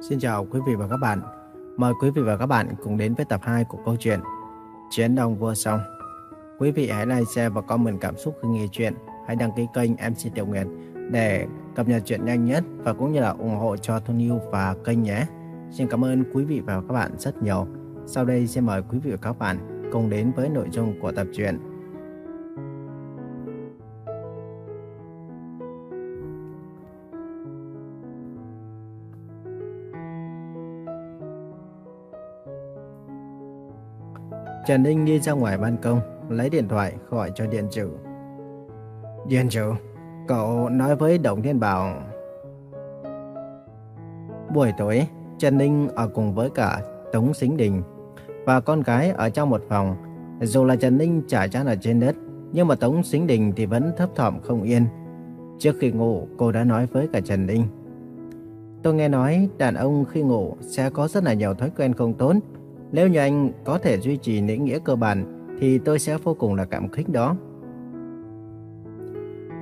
Xin chào quý vị và các bạn. Mời quý vị và các bạn cùng đến với tập 2 của câu chuyện Chiến Đông Vua Song. Quý vị hãy like, share và comment cảm xúc khi nghe chuyện. Hãy đăng ký kênh MC Tiểu Nguyệt để cập nhật chuyện nhanh nhất và cũng như là ủng hộ cho Tony Yêu và kênh nhé. Xin cảm ơn quý vị và các bạn rất nhiều. Sau đây xin mời quý vị và các bạn cùng đến với nội dung của tập truyện Trần Ninh đi ra ngoài ban công, lấy điện thoại gọi cho Điện Trừ. Điện Trừ, cậu nói với Đồng Thiên Bảo. Buổi tối, Trần Ninh ở cùng với cả Tống Sính Đình và con gái ở trong một phòng. Dù là Trần Ninh trải chăn ở trên đất, nhưng mà Tống Sính Đình thì vẫn thấp thỏm không yên. Trước khi ngủ, cô đã nói với cả Trần Ninh. Tôi nghe nói đàn ông khi ngủ sẽ có rất là nhiều thói quen không tốt, nếu như anh có thể duy trì lễ nghĩa cơ bản thì tôi sẽ vô cùng là cảm kích đó.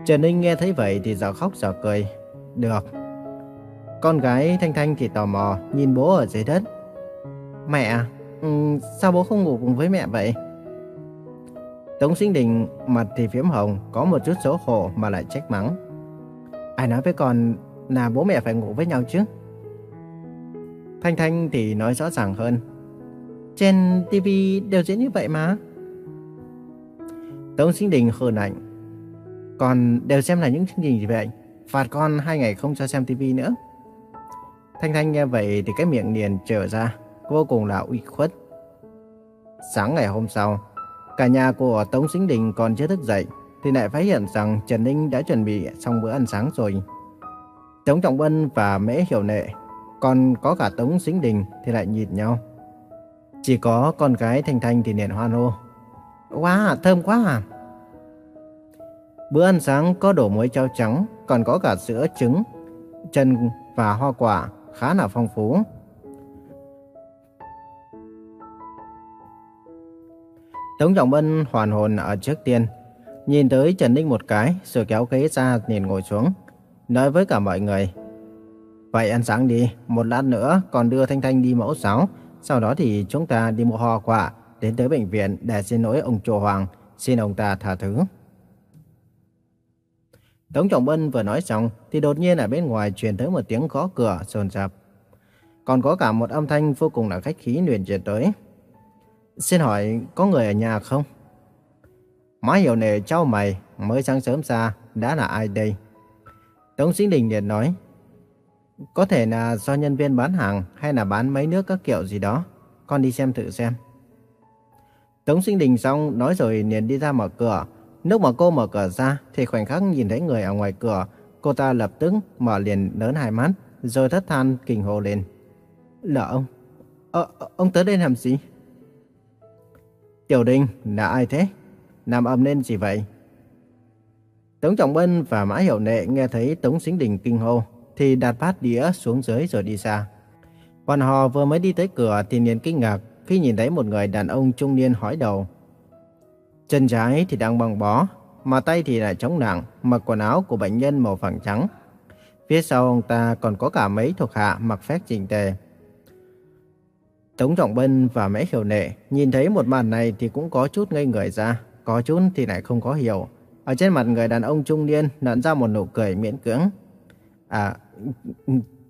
Trần Ninh nghe thấy vậy thì dở khóc dở cười. Được. Con gái Thanh Thanh thì tò mò nhìn bố ở dưới đất. Mẹ, à, ừ, sao bố không ngủ cùng với mẹ vậy? Tống Sinh Đình mặt thì phiếm hồng, có một chút xấu hổ mà lại trách mắng. Ai nói với con là bố mẹ phải ngủ với nhau chứ? Thanh Thanh thì nói rõ ràng hơn. Trên TV đều diễn như vậy mà. Tống Sinh Đình hờn ảnh. Còn đều xem là những chương trình gì vậy? Phạt con hai ngày không cho xem TV nữa. Thanh Thanh nghe vậy thì cái miệng liền trở ra, vô cùng là uy khuất. Sáng ngày hôm sau, cả nhà của Tống Sinh Đình còn chưa thức dậy, thì lại phát hiện rằng Trần Ninh đã chuẩn bị xong bữa ăn sáng rồi. Tống Trọng Vân và Mễ Hiểu Nệ, còn có cả Tống Sinh Đình thì lại nhìn nhau. Chỉ có con gái Thanh Thanh thì liền hoan hô. Wow, à, thơm quá à. Bữa ăn sáng có đổ muối cháo trắng, còn có cả sữa, trứng, chân và hoa quả, khá là phong phú. Tống Trọng Bân hoàn hồn ở trước tiên, nhìn tới Trần Ninh một cái rồi kéo ghế ra nhìn ngồi xuống, nói với cả mọi người. Vậy ăn sáng đi, một lát nữa còn đưa Thanh Thanh đi mẫu giáo, sau đó thì chúng ta đi mua hoa quả đến tới bệnh viện để xin lỗi ông chùa Hoàng, xin ông ta tha thứ. Tống Trọng Bân vừa nói xong thì đột nhiên ở bên ngoài truyền tới một tiếng gõ cửa sồn sập. Còn có cả một âm thanh vô cùng là khách khí luyện truyền tới. Xin hỏi có người ở nhà không? Má hiểu nề cháu mày, mới sáng sớm ra, đã là ai đây? Tống Sinh Đình liền nói, có thể là do nhân viên bán hàng hay là bán mấy nước các kiểu gì đó. Con đi xem thử xem. Tống sinh đình xong nói rồi liền đi ra mở cửa. Lúc mà cô mở cửa ra thì khoảnh khắc nhìn thấy người ở ngoài cửa. Cô ta lập tức mở liền lớn hai mắt rồi thất than kinh hồ lên. Là ông? Ờ, ờ, ông tới đây làm gì? Tiểu Đình, là ai thế? Làm ầm lên gì vậy? Tống Trọng Bân và Mã Hiểu Nệ nghe thấy Tống Sinh Đình kinh hô, thì đặt bát đĩa xuống dưới rồi đi ra. Bọn họ vừa mới đi tới cửa thì liền kinh ngạc khi nhìn thấy một người đàn ông trung niên hỏi đầu. Chân trái thì đang băng bó, mà tay thì lại chống nặng, mặc quần áo của bệnh nhân màu vàng trắng. Phía sau ông ta còn có cả mấy thuộc hạ mặc phép chỉnh tề. Tống Trọng Bân và Mễ Hiểu Nệ nhìn thấy một màn này thì cũng có chút ngây người ra, có chút thì lại không có hiểu. Ở trên mặt người đàn ông trung niên nặn ra một nụ cười miễn cưỡng. À,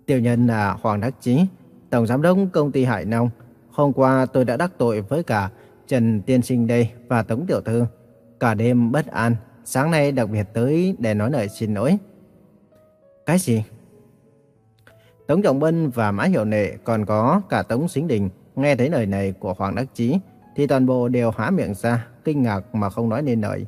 tiểu nhân là Hoàng Đắc Chí, Tổng Giám đốc Công ty Hải Nông. Hôm qua tôi đã đắc tội với cả Trần Tiên Sinh đây và Tống Tiểu Thư. Cả đêm bất an, sáng nay đặc biệt tới để nói lời xin lỗi. Cái gì? Tống Trọng Bân và Mã Hiểu Nệ còn có cả Tống Xính Đình nghe thấy lời này của Hoàng Đắc Chí thì toàn bộ đều há miệng ra, kinh ngạc mà không nói nên lời.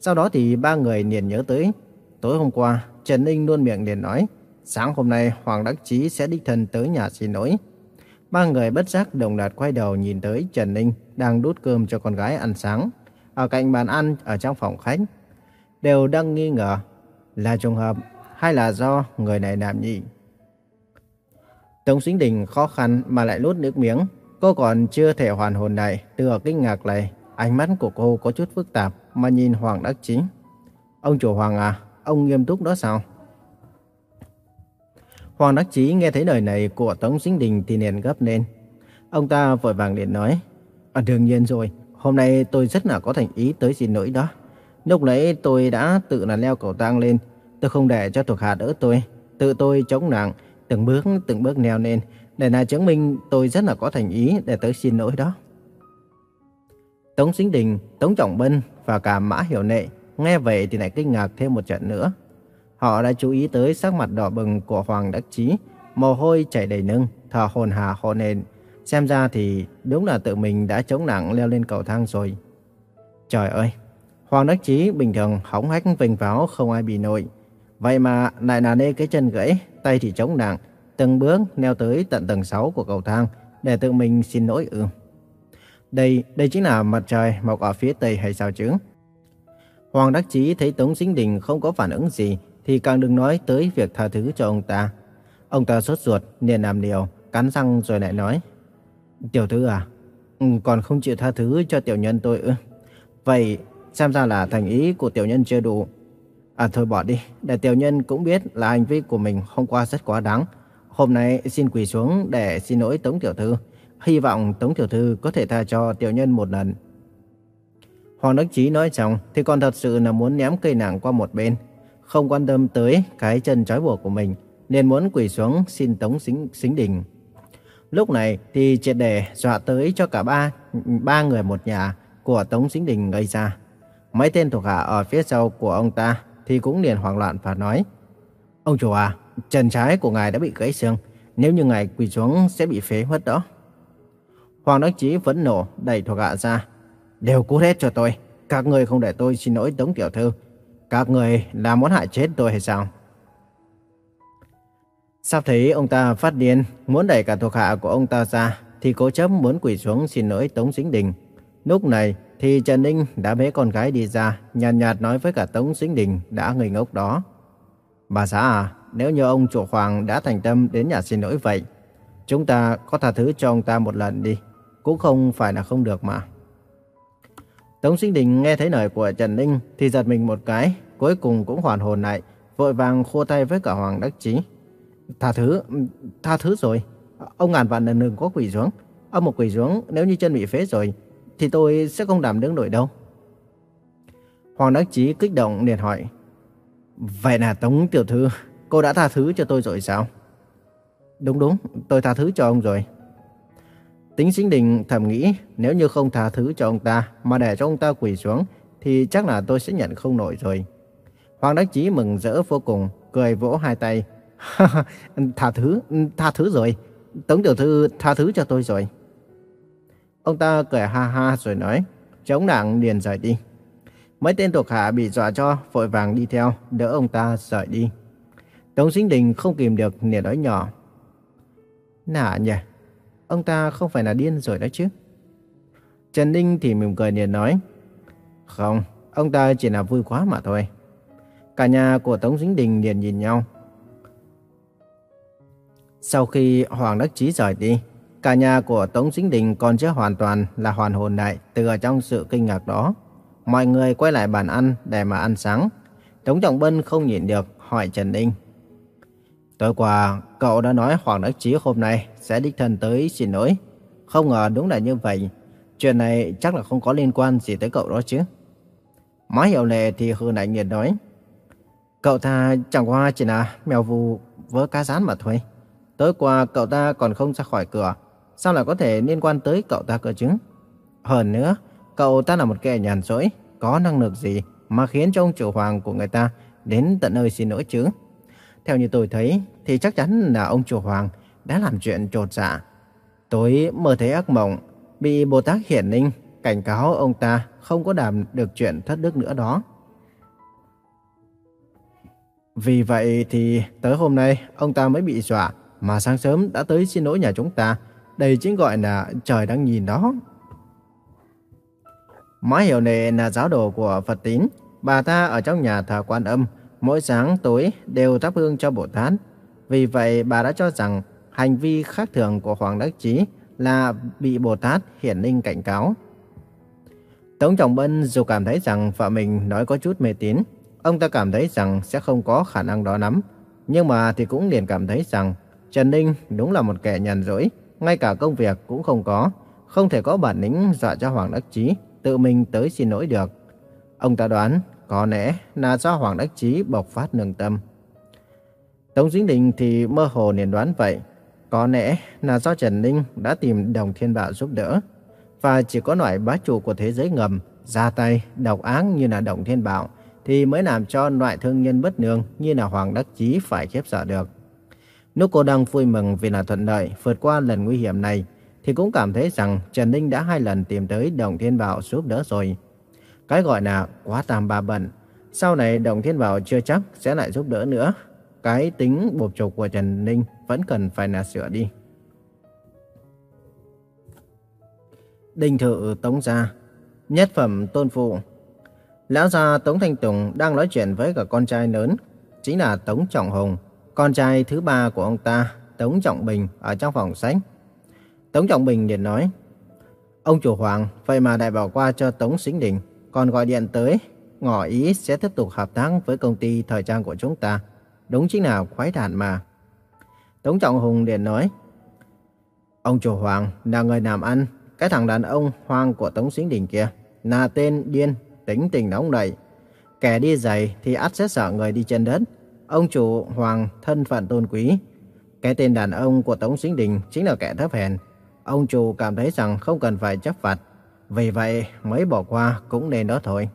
Sau đó thì ba người liền nhớ tới tối hôm qua Trần Ninh luôn miệng liền nói sáng hôm nay Hoàng Đắc Chí sẽ đích thân tới nhà xin lỗi. Ba người bất giác đồng loạt quay đầu nhìn tới Trần Ninh đang đút cơm cho con gái ăn sáng. Ở cạnh bàn ăn ở trong phòng khách, đều đang nghi ngờ là trùng hợp hay là do người này làm nhị. Tống Sinh Đình khó khăn mà lại nuốt nước miếng. Cô còn chưa thể hoàn hồn lại từ kinh ngạc này. Ánh mắt của cô có chút phức tạp mà nhìn Hoàng Đắc Chí. Ông chủ Hoàng à, ông nghiêm túc đó sao? Hoàng Đắc Chí nghe thấy lời này của Tống Sinh Đình thì liền gấp lên. Ông ta vội vàng liền nói, à, đương nhiên rồi, hôm nay tôi rất là có thành ý tới xin lỗi đó. Lúc nãy tôi đã tự là leo cầu thang lên, tôi không để cho thuộc hạ đỡ tôi, tự tôi chống nặng, từng bước từng bước leo lên, để là chứng minh tôi rất là có thành ý để tới xin lỗi đó. Tống Sinh Đình, Tống Trọng Bân và cả Mã Hiểu Nệ nghe vậy thì lại kinh ngạc thêm một trận nữa. Họ đã chú ý tới sắc mặt đỏ bừng của Hoàng Đắc Chí, mồ hôi chảy đầy lưng, thở hồn hà hồn hển. Xem ra thì đúng là tự mình đã chống nặng leo lên cầu thang rồi. Trời ơi, Hoàng Đắc Chí bình thường hóng hách vinh váo không ai bị nổi. Vậy mà lại là nê cái chân gãy, tay thì chống nặng, từng bước leo tới tận tầng 6 của cầu thang để tự mình xin lỗi ư. Đây, đây chính là mặt trời mọc ở phía tây hay sao chứ? Hoàng Đắc Chí thấy Tống Sinh Đình không có phản ứng gì thì càng đừng nói tới việc tha thứ cho ông ta. Ông ta sốt ruột, liền làm điều, cắn răng rồi lại nói. Tiểu thư à, ừ, còn không chịu tha thứ cho tiểu nhân tôi ư? Vậy xem ra là thành ý của tiểu nhân chưa đủ. À thôi bỏ đi, để tiểu nhân cũng biết là hành vi của mình hôm qua rất quá đáng. Hôm nay xin quỳ xuống để xin lỗi Tống Tiểu Thư. Hy vọng Tống Tiểu Thư có thể tha cho tiểu nhân một lần. Hoàng Đức Chí nói xong thì còn thật sự là muốn ném cây nặng qua một bên. Không quan tâm tới cái chân trói buộc của mình, nên muốn quỳ xuống xin Tống Xính, Xính Đình. Lúc này thì triệt đề dọa tới cho cả ba, ba người một nhà của Tống Xính Đình gây ra. Mấy tên thuộc hạ ở phía sau của ông ta thì cũng liền hoảng loạn và nói Ông chủ à, chân trái của ngài đã bị gãy xương, nếu như ngài quỳ xuống sẽ bị phế mất đó. Hoàng Đắc Chí vẫn nổ đẩy thuộc hạ ra. Đều cút hết cho tôi, các người không để tôi xin lỗi Tống Tiểu Thư. Các người là muốn hại chết tôi hay sao? Sắp thấy ông ta phát điên, muốn đẩy cả thuộc hạ của ông ta ra, thì cố chấp muốn quỳ xuống xin lỗi Tống Dính Đình. Lúc này thì Trần Ninh đã bế con gái đi ra, nhàn nhạt, nhạt nói với cả Tống Dính Đình đã ngây ngốc đó. Bà xã à, nếu như ông chủ hoàng đã thành tâm đến nhà xin lỗi vậy, chúng ta có tha thứ cho ông ta một lần đi, cũng không phải là không được mà. Tống Sinh Đình nghe thấy lời của Trần Ninh thì giật mình một cái, cuối cùng cũng hoàn hồn lại, vội vàng khua tay với cả Hoàng Đắc Chí. Tha thứ, tha thứ rồi. Ông ngàn vạn lần đừng có quỳ xuống. Ông một quỳ xuống, nếu như chân bị phế rồi, thì tôi sẽ không đảm đứng nổi đâu. Hoàng Đắc Chí kích động liền hỏi. Vậy là Tống Tiểu Thư, cô đã tha thứ cho tôi rồi sao? Đúng đúng, tôi tha thứ cho ông rồi. Tính sinh đình thầm nghĩ nếu như không tha thứ cho ông ta mà để cho ông ta quỳ xuống thì chắc là tôi sẽ nhận không nổi rồi. Hoàng Đắc Chí mừng rỡ vô cùng, cười vỗ hai tay. tha thứ, tha thứ rồi. Tống tiểu thư tha thứ cho tôi rồi. Ông ta cười ha ha rồi nói, chống đảng liền rời đi. Mấy tên thuộc hạ bị dọa cho, vội vàng đi theo, đỡ ông ta rời đi. Tống Sinh Đình không kìm được, liền nói nhỏ. Nạ nhỉ, ông ta không phải là điên rồi đó chứ. Trần Ninh thì mỉm cười liền nói. Không, ông ta chỉ là vui quá mà thôi. Cả nhà của Tống Dính Đình liền nhìn nhau. Sau khi Hoàng Đắc Chí rời đi, cả nhà của Tống Dính Đình còn chưa hoàn toàn là hoàn hồn lại từ ở trong sự kinh ngạc đó. Mọi người quay lại bàn ăn để mà ăn sáng. Tống Trọng Bân không nhịn được hỏi Trần Ninh. Tối qua, cậu đã nói Hoàng Đắc Chí hôm nay sẽ đích thân tới xin lỗi. Không ngờ đúng là như vậy. Chuyện này chắc là không có liên quan gì tới cậu đó chứ. Má hiểu lệ thì hư nạnh nhiệt nói. Cậu ta chẳng qua chỉ là mèo vù vớ cá rán mà thôi. Tối qua cậu ta còn không ra khỏi cửa. Sao lại có thể liên quan tới cậu ta cơ chứ? Hơn nữa, cậu ta là một kẻ nhàn rỗi, có năng lực gì mà khiến cho ông chủ hoàng của người ta đến tận nơi xin lỗi chứ? Theo như tôi thấy thì chắc chắn là ông chủ hoàng đã làm chuyện trột dạ. Tối mơ thấy ác mộng, bị Bồ Tát Hiển Ninh cảnh cáo ông ta không có làm được chuyện thất đức nữa đó. Vì vậy thì tới hôm nay ông ta mới bị dọa mà sáng sớm đã tới xin lỗi nhà chúng ta. Đây chính gọi là trời đang nhìn đó. Má hiểu nệ là giáo đồ của Phật tín. Bà ta ở trong nhà thờ quan âm, mỗi sáng tối đều thắp hương cho Bồ Tát. Vì vậy bà đã cho rằng hành vi khác thường của Hoàng Đắc Chí là bị Bồ Tát hiển linh cảnh cáo. Tống Trọng Bân dù cảm thấy rằng vợ mình nói có chút mê tín, ông ta cảm thấy rằng sẽ không có khả năng đó lắm. Nhưng mà thì cũng liền cảm thấy rằng Trần Ninh đúng là một kẻ nhàn rỗi, ngay cả công việc cũng không có, không thể có bản lĩnh dọa cho Hoàng Đắc Chí tự mình tới xin lỗi được. Ông ta đoán có lẽ là do Hoàng Đắc Chí bộc phát nương tâm. Tống Dính Đình thì mơ hồ liền đoán vậy. Có lẽ là do Trần Ninh đã tìm Đồng Thiên Bảo giúp đỡ. Và chỉ có loại bá chủ của thế giới ngầm, ra tay, độc ác như là Đồng Thiên Bảo thì mới làm cho loại thương nhân bất nương như là Hoàng Đắc Chí phải khiếp sợ được. Lúc cô đang vui mừng vì là thuận lợi vượt qua lần nguy hiểm này thì cũng cảm thấy rằng Trần Ninh đã hai lần tìm tới Đồng Thiên Bảo giúp đỡ rồi. Cái gọi là quá tam ba bận, sau này Đồng Thiên Bảo chưa chắc sẽ lại giúp đỡ nữa. Cái tính bột trục của Trần Ninh vẫn cần phải là sửa đi. Đinh thự Tống Gia Nhất phẩm tôn phụ Lão gia Tống Thanh Tùng đang nói chuyện với cả con trai lớn, chính là Tống Trọng Hùng, con trai thứ ba của ông ta, Tống Trọng Bình, ở trong phòng sách. Tống Trọng Bình liền nói, Ông chủ Hoàng, vậy mà đại bảo qua cho Tống Sính Đình, còn gọi điện tới, ngỏ ý sẽ tiếp tục hợp tác với công ty thời trang của chúng ta. Đúng chính là khoái đản mà. Tống Trọng Hùng liền nói, Ông chủ Hoàng là người làm ăn, cái thằng đàn ông hoang của Tống xuyến Đình kia, là tên điên, tính tình nóng nảy. Kẻ đi giày thì ắt sẽ sợ người đi chân đất. Ông chủ Hoàng thân phận tôn quý. Cái tên đàn ông của Tống xuyến Đình chính là kẻ thấp hèn. Ông chủ cảm thấy rằng không cần phải chấp phạt. Vì vậy mới bỏ qua cũng nên đó thôi.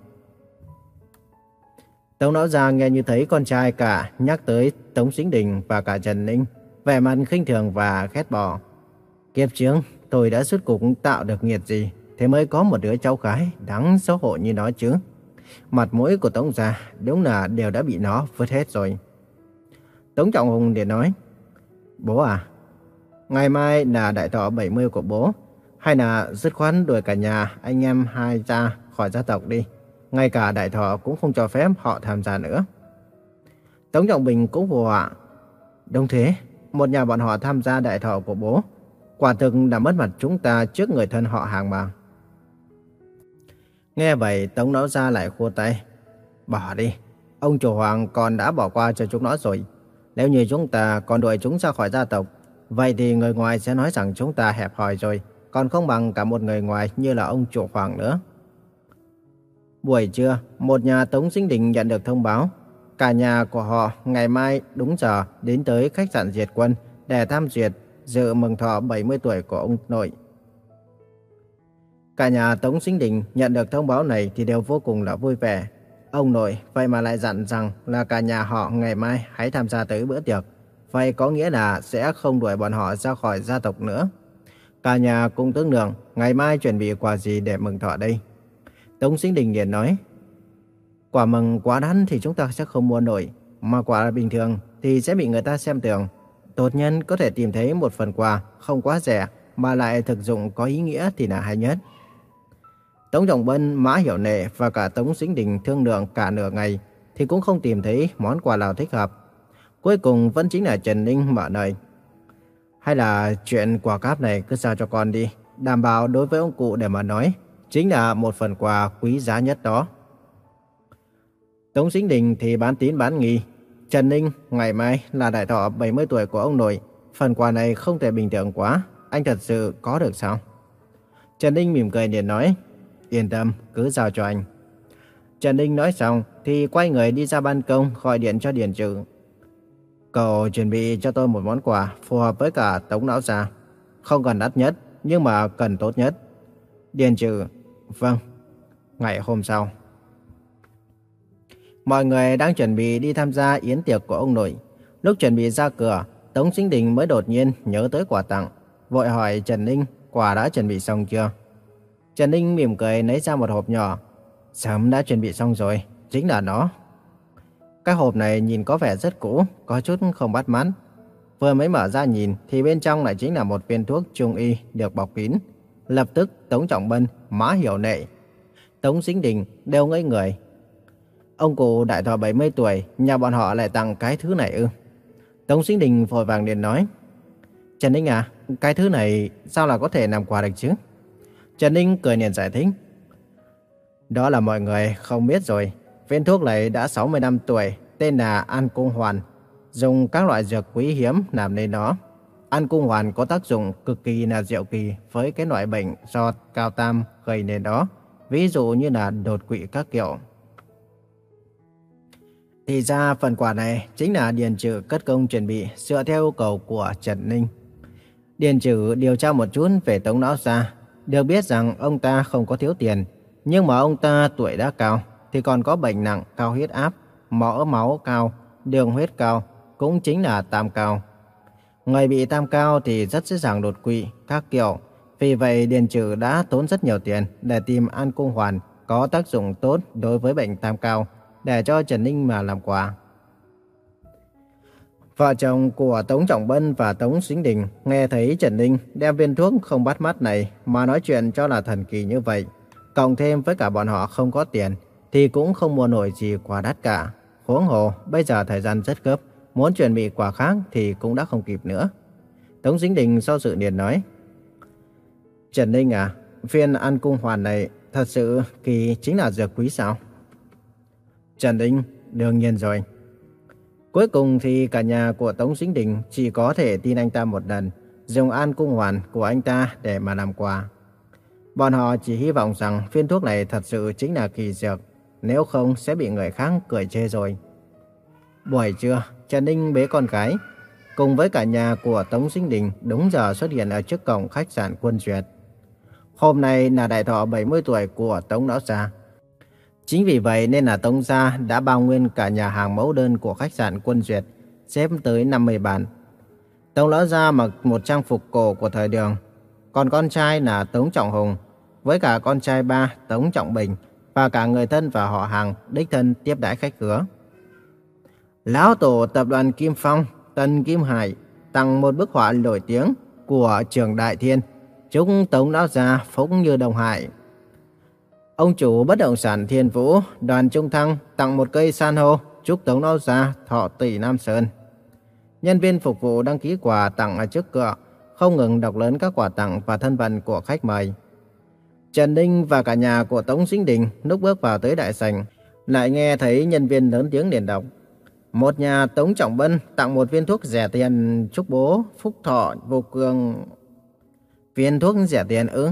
Tống Lão Gia nghe như thấy con trai cả nhắc tới Tống Sính Đình và cả Trần Ninh. Vẻ mặt khinh thường và khét bỏ. Kiếp trước tôi đã suốt cuộc tạo được nghiệt gì thế mới có một đứa cháu gái đáng xấu hổ như nó chứ. Mặt mũi của Tống gia đúng là đều đã bị nó vứt hết rồi. Tống Trọng Hùng để nói, Bố à, ngày mai là đại thọ 70 của bố, hay là dứt khoát đuổi cả nhà anh em hai cha khỏi gia tộc đi. Ngay cả đại thọ cũng không cho phép họ tham gia nữa. Tống Trọng Bình cũng vô ạ. Đúng thế, một nhà bọn họ tham gia đại thọ của bố, quả thực đã mất mặt chúng ta trước người thân họ hàng mà. Nghe vậy Tống Lão Gia lại khua tay. Bỏ đi, ông chủ hoàng còn đã bỏ qua cho chúng nó rồi. Nếu như chúng ta còn đuổi chúng ra khỏi gia tộc, vậy thì người ngoài sẽ nói rằng chúng ta hẹp hòi rồi, còn không bằng cả một người ngoài như là ông chủ hoàng nữa. Buổi trưa, một nhà Tống Sinh Đình nhận được thông báo. Cả nhà của họ ngày mai đúng giờ đến tới khách sạn Diệt Quân để tham duyệt dự mừng thọ 70 tuổi của ông nội. Cả nhà Tống Sinh Đình nhận được thông báo này thì đều vô cùng là vui vẻ. Ông nội vậy mà lại dặn rằng là cả nhà họ ngày mai hãy tham gia tới bữa tiệc. Vậy có nghĩa là sẽ không đuổi bọn họ ra khỏi gia tộc nữa. Cả nhà cùng tướng lượng ngày mai chuẩn bị quà gì để mừng thọ đây. Tống Sinh Đình liền nói, Quả mừng quá đắt thì chúng ta sẽ không mua nổi, mà quả bình thường thì sẽ bị người ta xem thường. Tốt nhân có thể tìm thấy một phần quà không quá rẻ mà lại thực dụng có ý nghĩa thì là hay nhất. Tống Trọng Bân, Mã Hiểu Nệ và cả Tống Sinh Đình thương lượng cả nửa ngày thì cũng không tìm thấy món quà nào thích hợp. Cuối cùng vẫn chính là Trần Ninh mở lời. Hay là chuyện quà cáp này cứ giao cho con đi, đảm bảo đối với ông cụ để mà nói, chính là một phần quà quý giá nhất đó. Tống Sinh Đình thì bán tín bán nghi. Trần Ninh, ngày mai là đại thọ 70 tuổi của ông nội. Phần quà này không thể bình thường quá. Anh thật sự có được sao? Trần Ninh mỉm cười liền nói. Yên tâm, cứ giao cho anh. Trần Ninh nói xong thì quay người đi ra ban công gọi điện cho Điền Trừ. Cậu chuẩn bị cho tôi một món quà phù hợp với cả Tống Lão già, Không cần đắt nhất, nhưng mà cần tốt nhất. Điền Trừ, vâng. Ngày hôm sau. Mọi người đang chuẩn bị đi tham gia yến tiệc của ông nội. Lúc chuẩn bị ra cửa, Tống Sinh Đình mới đột nhiên nhớ tới quà tặng. Vội hỏi Trần Ninh, quà đã chuẩn bị xong chưa? Trần Ninh mỉm cười lấy ra một hộp nhỏ. Sớm đã chuẩn bị xong rồi, chính là nó. Cái hộp này nhìn có vẻ rất cũ, có chút không bắt mắt. Vừa mới mở ra nhìn thì bên trong lại chính là một viên thuốc trung y được bọc kín. Lập tức Tống Trọng Bân, Mã Hiểu Nệ, Tống Dính Đình đều ngây người. Ông cụ đại thọ 70 tuổi, nhà bọn họ lại tặng cái thứ này ư. Tống Dính Đình vội vàng liền nói. Trần Ninh à, cái thứ này sao là có thể làm quà được chứ? Trần Ninh cười liền giải thích. Đó là mọi người không biết rồi. Viên thuốc này đã 60 năm tuổi, tên là An Cung Hoàn. dùng các loại dược quý hiếm làm nên nó. An cung hoàn có tác dụng cực kỳ là diệu kỳ với cái loại bệnh do cao tam gây nên đó, ví dụ như là đột quỵ các kiểu. Thì ra phần quà này chính là Điền Trừ cất công chuẩn bị dựa theo yêu cầu của Trần Ninh. Điền Trừ điều tra một chút về Tống Lão Gia, được biết rằng ông ta không có thiếu tiền, nhưng mà ông ta tuổi đã cao, thì còn có bệnh nặng cao huyết áp, mỡ máu cao, đường huyết cao, cũng chính là tam cao. Người bị tam cao thì rất dễ dàng đột quỵ, các kiểu. Vì vậy Điền Trừ đã tốn rất nhiều tiền để tìm An Cung Hoàn có tác dụng tốt đối với bệnh tam cao, để cho Trần Ninh mà làm quà. Vợ chồng của Tống Trọng Bân và Tống Xính Đình nghe thấy Trần Ninh đem viên thuốc không bắt mắt này mà nói chuyện cho là thần kỳ như vậy. Cộng thêm với cả bọn họ không có tiền thì cũng không mua nổi gì quá đắt cả. Huống hồ, bây giờ thời gian rất gấp, muốn chuẩn bị quà khác thì cũng đã không kịp nữa. Tống Dính Đình sau sự liền nói, Trần Ninh à, viên ăn cung hoàn này thật sự kỳ chính là dược quý sao? Trần Ninh, đương nhiên rồi. Cuối cùng thì cả nhà của Tống Dính Đình chỉ có thể tin anh ta một lần, dùng an cung hoàn của anh ta để mà làm quà. Bọn họ chỉ hy vọng rằng viên thuốc này thật sự chính là kỳ dược, nếu không sẽ bị người khác cười chê rồi. Buổi trưa, Trần Ninh bế con gái, cùng với cả nhà của Tống Sinh Đình đúng giờ xuất hiện ở trước cổng khách sạn Quân Duyệt. Hôm nay là đại thọ 70 tuổi của Tống Lão Gia. Chính vì vậy nên là Tống Gia đã bao nguyên cả nhà hàng mẫu đơn của khách sạn Quân Duyệt, xếp tới 50 bàn. Tống Lão Gia mặc một trang phục cổ của thời đường, còn con trai là Tống Trọng Hùng, với cả con trai ba Tống Trọng Bình và cả người thân và họ hàng đích thân tiếp đãi khách khứa. Lão tổ tập đoàn Kim Phong, Tân Kim Hải tặng một bức họa nổi tiếng của trường Đại Thiên, chúc Tống Lão Gia phúc như đồng hải. Ông chủ bất động sản Thiên Vũ, đoàn Trung Thăng tặng một cây san hô, chúc Tống Lão Gia thọ tỷ Nam Sơn. Nhân viên phục vụ đăng ký quà tặng ở trước cửa, không ngừng đọc lớn các quà tặng và thân phận của khách mời. Trần Ninh và cả nhà của Tống Sinh Đình lúc bước vào tới đại sảnh, lại nghe thấy nhân viên lớn tiếng liền đọc. Một nhà Tống Trọng Bân tặng một viên thuốc rẻ tiền chúc bố phúc thọ vô cường. Viên thuốc rẻ tiền ư?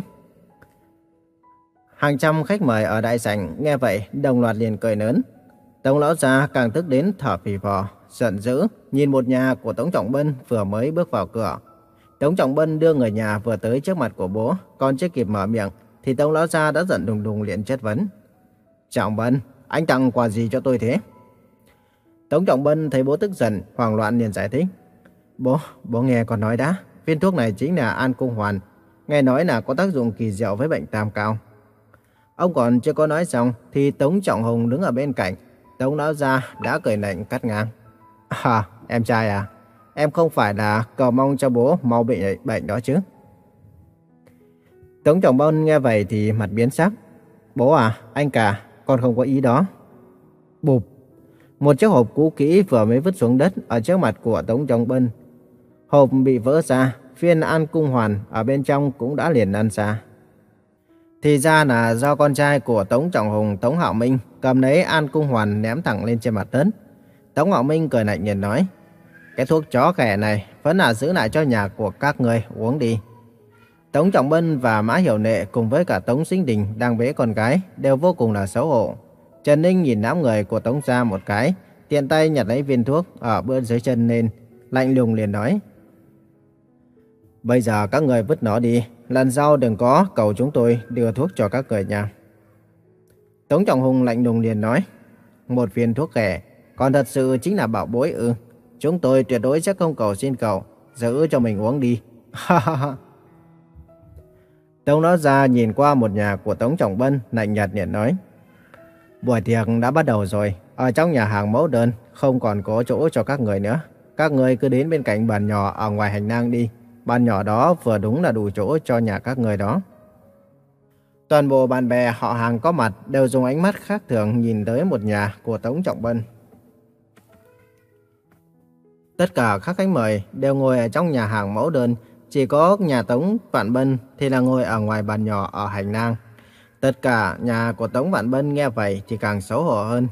Hàng trăm khách mời ở đại sảnh nghe vậy đồng loạt liền cười lớn. Tống lão gia càng tức đến thở phì phò, giận dữ, nhìn một nhà của Tống Trọng Bân vừa mới bước vào cửa. Tống Trọng Bân đưa người nhà vừa tới trước mặt của bố, còn chưa kịp mở miệng, thì Tống lão gia đã giận đùng đùng liền chất vấn. Trọng Bân, anh tặng quà gì cho tôi thế? Tống Trọng Bân thấy bố tức giận, hoảng loạn liền giải thích. Bố, bố nghe con nói đã, viên thuốc này chính là An Cung Hoàn. Nghe nói là có tác dụng kỳ diệu với bệnh tam cao. Ông còn chưa có nói xong thì Tống Trọng Hùng đứng ở bên cạnh. Tống lão gia đã cười lạnh cắt ngang. À, em trai à, em không phải là cầu mong cho bố mau bị bệnh đó chứ. Tống Trọng Bân nghe vậy thì mặt biến sắc. Bố à, anh cả, con không có ý đó. Bụp. Một chiếc hộp cũ kỹ vừa mới vứt xuống đất ở trước mặt của Tống Trọng Bân. Hộp bị vỡ ra, phiên an cung hoàn ở bên trong cũng đã liền ăn ra. Thì ra là do con trai của Tống Trọng Hùng, Tống Hạo Minh cầm lấy an cung hoàn ném thẳng lên trên mặt đất. Tống Hạo Minh cười lạnh nhìn nói, cái thuốc chó ghẻ này vẫn là giữ lại cho nhà của các người uống đi. Tống Trọng Bân và Mã Hiểu Nệ cùng với cả Tống Sinh Đình đang bế con gái đều vô cùng là xấu hổ. Trần Ninh nhìn đám người của Tống gia một cái, tiện tay nhặt lấy viên thuốc ở bên dưới chân lên, lạnh lùng liền nói. Bây giờ các người vứt nó đi, lần sau đừng có cầu chúng tôi đưa thuốc cho các người nha. Tống Trọng Hùng lạnh lùng liền nói, một viên thuốc kẻ, còn thật sự chính là bảo bối ư. Chúng tôi tuyệt đối sẽ không cầu xin cầu, giữ cho mình uống đi. Ha ha ha. Tống nó ra nhìn qua một nhà của Tống Trọng Bân, lạnh nhạt liền nói. Buổi tiệc đã bắt đầu rồi, ở trong nhà hàng mẫu đơn không còn có chỗ cho các người nữa. Các người cứ đến bên cạnh bàn nhỏ ở ngoài hành lang đi. Bàn nhỏ đó vừa đúng là đủ chỗ cho nhà các người đó. Toàn bộ bạn bè họ hàng có mặt đều dùng ánh mắt khác thường nhìn tới một nhà của Tống Trọng Bân. Tất cả các khách mời đều ngồi ở trong nhà hàng mẫu đơn, chỉ có nhà Tống Vạn Bân thì là ngồi ở ngoài bàn nhỏ ở hành lang. Tất cả nhà của Tống Vạn Bân nghe vậy thì càng xấu hổ hơn.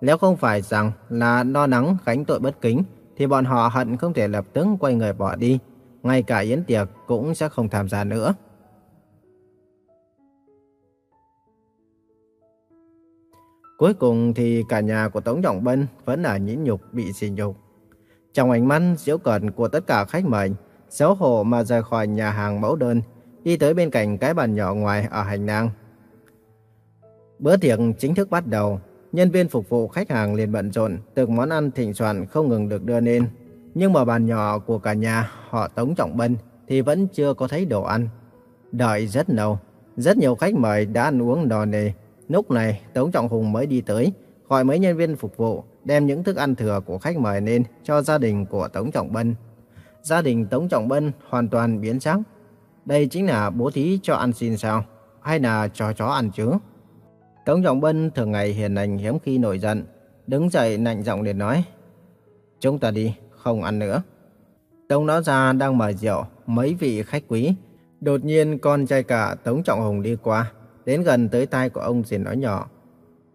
Nếu không phải rằng là no nắng gánh tội bất kính, thì bọn họ hận không thể lập tức quay người bỏ đi. Ngay cả yến tiệc cũng sẽ không tham gia nữa. Cuối cùng thì cả nhà của Tống Trọng Bân vẫn là nhĩ nhục bị sỉ nhục. Trong ánh mắt diễu cợt của tất cả khách mời, xấu hổ mà rời khỏi nhà hàng mẫu đơn, đi tới bên cạnh cái bàn nhỏ ngoài ở hành lang. Bữa tiệc chính thức bắt đầu, nhân viên phục vụ khách hàng liền bận rộn, từng món ăn thịnh soạn không ngừng được đưa lên. Nhưng mà bàn nhỏ của cả nhà họ Tống Trọng Bân thì vẫn chưa có thấy đồ ăn. Đợi rất lâu, rất nhiều khách mời đã ăn uống đò nề. Lúc này Tống Trọng Hùng mới đi tới, gọi mấy nhân viên phục vụ đem những thức ăn thừa của khách mời lên cho gia đình của Tống Trọng Bân. Gia đình Tống Trọng Bân hoàn toàn biến sắc. Đây chính là bố thí cho ăn xin sao? Hay là cho chó ăn chứ? Tống Trọng Bân thường ngày hiền lành hiếm khi nổi giận, đứng dậy nạnh giọng liền nói. Chúng ta đi, không ăn nữa. Tống Lão Gia đang mời rượu, mấy vị khách quý. Đột nhiên con trai cả Tống Trọng Hùng đi qua, đến gần tới tai của ông rồi nói nhỏ.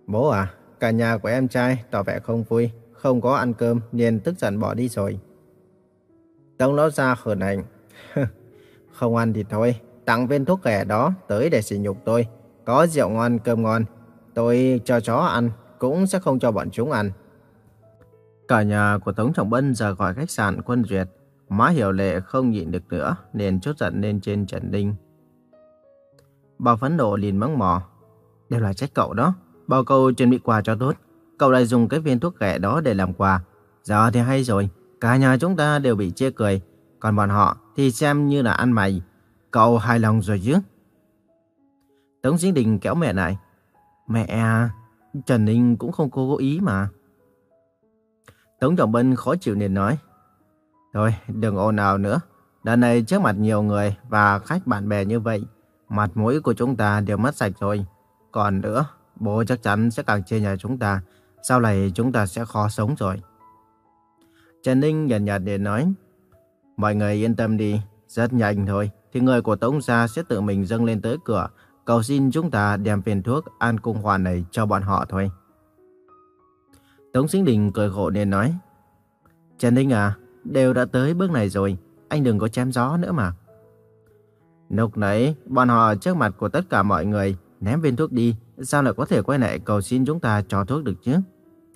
Bố à, cả nhà của em trai tỏ vẻ không vui, không có ăn cơm nên tức giận bỏ đi rồi. Tống Lão Gia hờn hành. không ăn thì thôi, tặng viên thuốc kẻ đó tới để sỉ nhục tôi. Có rượu ngon, cơm ngon, tôi cho chó ăn, cũng sẽ không cho bọn chúng ăn. Cả nhà của Tống Trọng Bân ra khỏi khách sạn Quân Duyệt. Má Hiểu Lệ không nhịn được nữa, liền chốt giận lên trên Trần đinh. Bà phấn nộ liền mắng mỏ, Đều là trách cậu đó. Bao cậu chuẩn bị quà cho tốt. Cậu lại dùng cái viên thuốc ghẻ đó để làm quà. Giờ thì hay rồi. Cả nhà chúng ta đều bị chê cười. Còn bọn họ thì xem như là ăn mày. Cậu hài lòng rồi chứ? Tống Dính Đình kéo mẹ lại. Mẹ Trần Ninh cũng không cố ý mà. Tống Trọng Bân khó chịu nên nói. Thôi, đừng ồn ào nữa. Lần này trước mặt nhiều người và khách bạn bè như vậy, mặt mũi của chúng ta đều mất sạch rồi. Còn nữa, bố chắc chắn sẽ càng chê nhà chúng ta. Sau này chúng ta sẽ khó sống rồi. Trần Ninh nhàn nhạt để nói. Mọi người yên tâm đi, rất nhanh thôi. Thì người của Tống Gia sẽ tự mình dâng lên tới cửa, cầu xin chúng ta đem viên thuốc an cung hoàn này cho bọn họ thôi. Tống Sinh Đình cười khổ nên nói. Trần Ninh à, đều đã tới bước này rồi, anh đừng có chém gió nữa mà. Lúc nãy, bọn họ trước mặt của tất cả mọi người ném viên thuốc đi, sao lại có thể quay lại cầu xin chúng ta cho thuốc được chứ?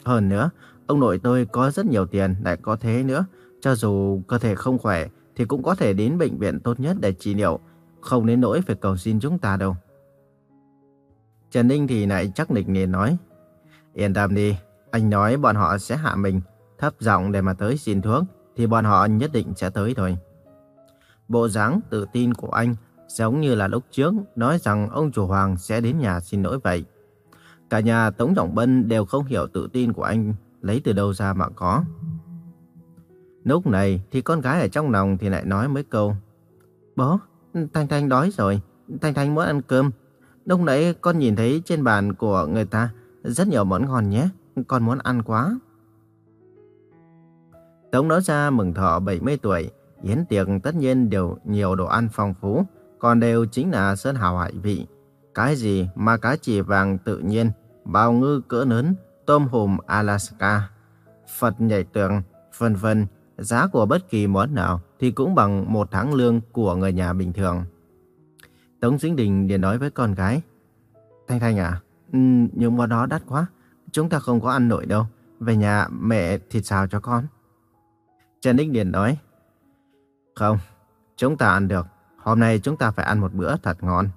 Hơn nữa, ông nội tôi có rất nhiều tiền, lại có thế nữa. Cho dù cơ thể không khỏe, thì cũng có thể đến bệnh viện tốt nhất để trị liệu, không đến nỗi phải cầu xin chúng ta đâu. Trần Ninh thì lại chắc nịch nên nói, Yên tâm đi, anh nói bọn họ sẽ hạ mình, thấp giọng để mà tới xin thuốc, thì bọn họ nhất định sẽ tới thôi. Bộ dáng tự tin của anh giống như là lúc trước nói rằng ông chủ Hoàng sẽ đến nhà xin lỗi vậy. Cả nhà Tống Trọng Bân đều không hiểu tự tin của anh lấy từ đâu ra mà có. Lúc này thì con gái ở trong lòng thì lại nói mấy câu. Bố, Thanh Thanh đói rồi, Thanh Thanh muốn ăn cơm. Lúc nãy con nhìn thấy trên bàn của người ta rất nhiều món ngon nhé con muốn ăn quá. Tống nói ra mừng thọ 70 tuổi, yến tiệc tất nhiên đều nhiều đồ ăn phong phú, còn đều chính là sơn hào hải vị. Cái gì mà cá chỉ vàng tự nhiên, bào ngư cỡ lớn, tôm hùm Alaska, Phật nhảy tường, vân vân, giá của bất kỳ món nào thì cũng bằng một tháng lương của người nhà bình thường. Tống Dĩnh Đình liền nói với con gái, Thanh Thanh à, nhưng món đó đắt quá, Chúng ta không có ăn nổi đâu. Về nhà mẹ thịt xào cho con. Trần Đích Điền nói. Không, chúng ta ăn được. Hôm nay chúng ta phải ăn một bữa thật ngon.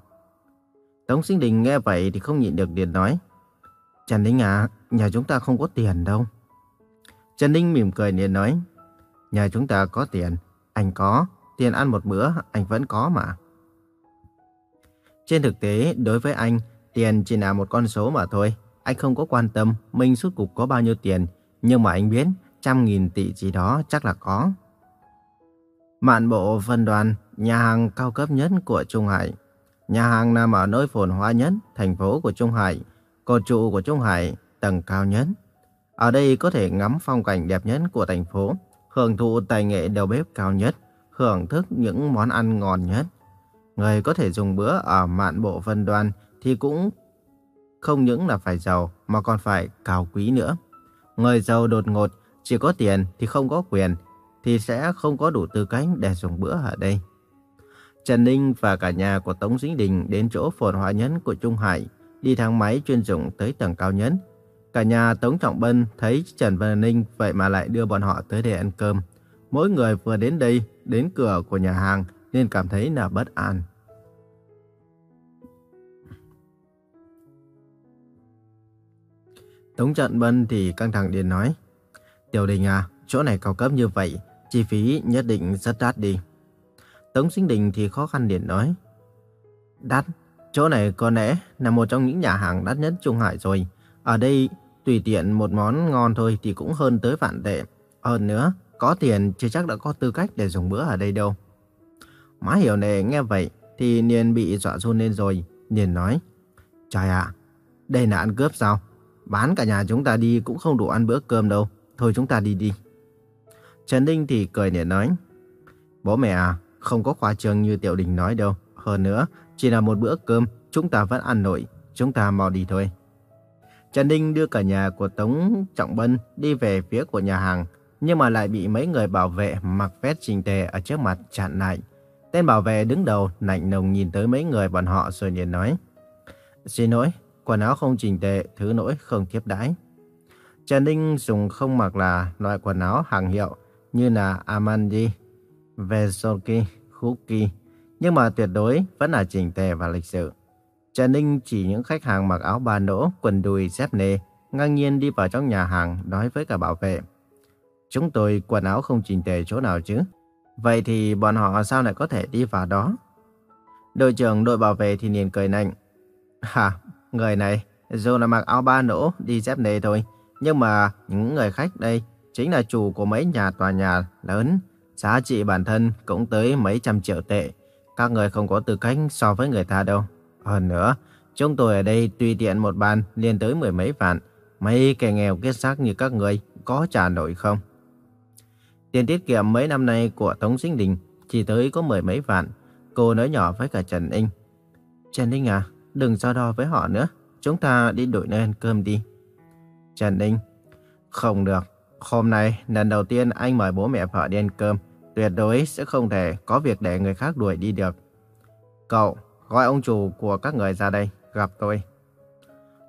Tống Sinh Đình nghe vậy thì không nhịn được Điền nói. Trần Ninh à, nhà chúng ta không có tiền đâu. Trần Ninh mỉm cười liền nói. Nhà chúng ta có tiền, anh có. Tiền ăn một bữa anh vẫn có mà. Trên thực tế, đối với anh, tiền chỉ là một con số mà thôi. Anh không có quan tâm mình suốt cục có bao nhiêu tiền, nhưng mà anh biết trăm nghìn tỷ gì đó chắc là có. Mạn bộ phân đoàn, nhà hàng cao cấp nhất của Trung Hải. Nhà hàng nằm ở nơi phồn hoa nhất, thành phố của Trung Hải, cột trụ của Trung Hải, tầng cao nhất. Ở đây có thể ngắm phong cảnh đẹp nhất của thành phố, hưởng thụ tài nghệ đầu bếp cao nhất, hưởng thức những món ăn ngon nhất. Người có thể dùng bữa ở mạn bộ phân đoan thì cũng không những là phải giàu mà còn phải cao quý nữa. Người giàu đột ngột Chỉ có tiền thì không có quyền, thì sẽ không có đủ tư cách để dùng bữa ở đây. Trần Ninh và cả nhà của Tống Dính Đình đến chỗ phồn hoa nhất của Trung Hải, đi thang máy chuyên dụng tới tầng cao nhất. Cả nhà Tống Trọng Bân thấy Trần Văn Ninh vậy mà lại đưa bọn họ tới để ăn cơm. Mỗi người vừa đến đây, đến cửa của nhà hàng nên cảm thấy là bất an. Tống Trận Bân thì căng thẳng điện nói. Tiểu Đình à, chỗ này cao cấp như vậy, chi phí nhất định rất đắt đi. Tống Sinh Đình thì khó khăn điện nói. Đắt, chỗ này có lẽ là một trong những nhà hàng đắt nhất Trung Hải rồi. Ở đây tùy tiện một món ngon thôi thì cũng hơn tới vạn tệ. Hơn nữa, có tiền chưa chắc đã có tư cách để dùng bữa ở đây đâu. Má hiểu nề nghe vậy thì Niên bị dọa run lên rồi. Niên nói, Trời ạ, đây là ăn cướp sao? Bán cả nhà chúng ta đi cũng không đủ ăn bữa cơm đâu. Thôi chúng ta đi đi. Trần Ninh thì cười nhẹ nói, Bố mẹ à, không có khoa trương như Tiểu Đình nói đâu. Hơn nữa, chỉ là một bữa cơm, chúng ta vẫn ăn nổi. Chúng ta mau đi thôi. Trần Ninh đưa cả nhà của Tống Trọng Bân đi về phía của nhà hàng, nhưng mà lại bị mấy người bảo vệ mặc vest chỉnh tề ở trước mặt chặn lại. Tên bảo vệ đứng đầu lạnh lùng nhìn tới mấy người bọn họ rồi liền nói. Xin lỗi, quần áo không chỉnh tề, thứ lỗi không tiếp đãi. Trần Ninh dùng không mặc là loại quần áo hàng hiệu như là Amandi, Versace, Gucci, nhưng mà tuyệt đối vẫn là chỉnh tề và lịch sự. Trần Ninh chỉ những khách hàng mặc áo ba lỗ, quần đùi, dép nề, ngang nhiên đi vào trong nhà hàng nói với cả bảo vệ. Chúng tôi quần áo không chỉnh tề chỗ nào chứ? Vậy thì bọn họ sao lại có thể đi vào đó? Đội trưởng đội bảo vệ thì liền cười nạnh. Hả, người này dù là mặc áo ba lỗ, đi dép nề thôi. Nhưng mà những người khách đây chính là chủ của mấy nhà tòa nhà lớn. Giá trị bản thân cũng tới mấy trăm triệu tệ. Các người không có tư cách so với người ta đâu. Hơn nữa, chúng tôi ở đây tùy tiện một bàn liền tới mười mấy vạn. Mấy kẻ nghèo kết xác như các người có trả nổi không? Tiền tiết kiệm mấy năm nay của Tống Sinh Đình chỉ tới có mười mấy vạn. Cô nói nhỏ với cả Trần Ninh. Trần Ninh à, đừng so đo với họ nữa. Chúng ta đi đổi nơi ăn cơm đi. Trần Ninh, không được. Hôm nay, lần đầu tiên anh mời bố mẹ vợ đi ăn cơm. Tuyệt đối sẽ không thể có việc để người khác đuổi đi được. Cậu, gọi ông chủ của các người ra đây, gặp tôi.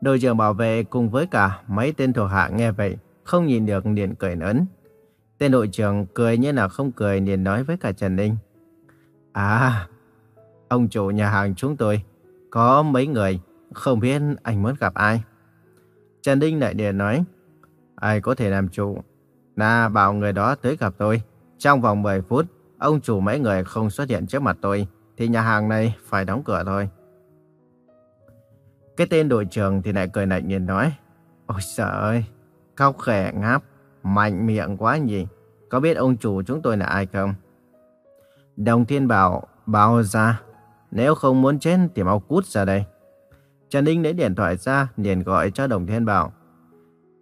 Đội trưởng bảo vệ cùng với cả mấy tên thuộc hạ nghe vậy, không nhìn được liền cười lớn. Tên đội trưởng cười như là không cười liền nói với cả Trần Ninh. À, ông chủ nhà hàng chúng tôi, có mấy người, không biết anh muốn gặp ai. Trần Ninh lại liền nói, ai có thể làm chủ, là bảo người đó tới gặp tôi. Trong vòng 10 phút, ông chủ mấy người không xuất hiện trước mặt tôi, thì nhà hàng này phải đóng cửa thôi. Cái tên đội trưởng thì lại cười lạnh nhìn nói, Ôi trời ơi, khóc khẻ ngáp, mạnh miệng quá nhỉ. Có biết ông chủ chúng tôi là ai không? Đồng Thiên Bảo bao ra, nếu không muốn chết thì mau cút ra đây. Trần Ninh lấy điện thoại ra, liền gọi cho Đồng Thiên Bảo.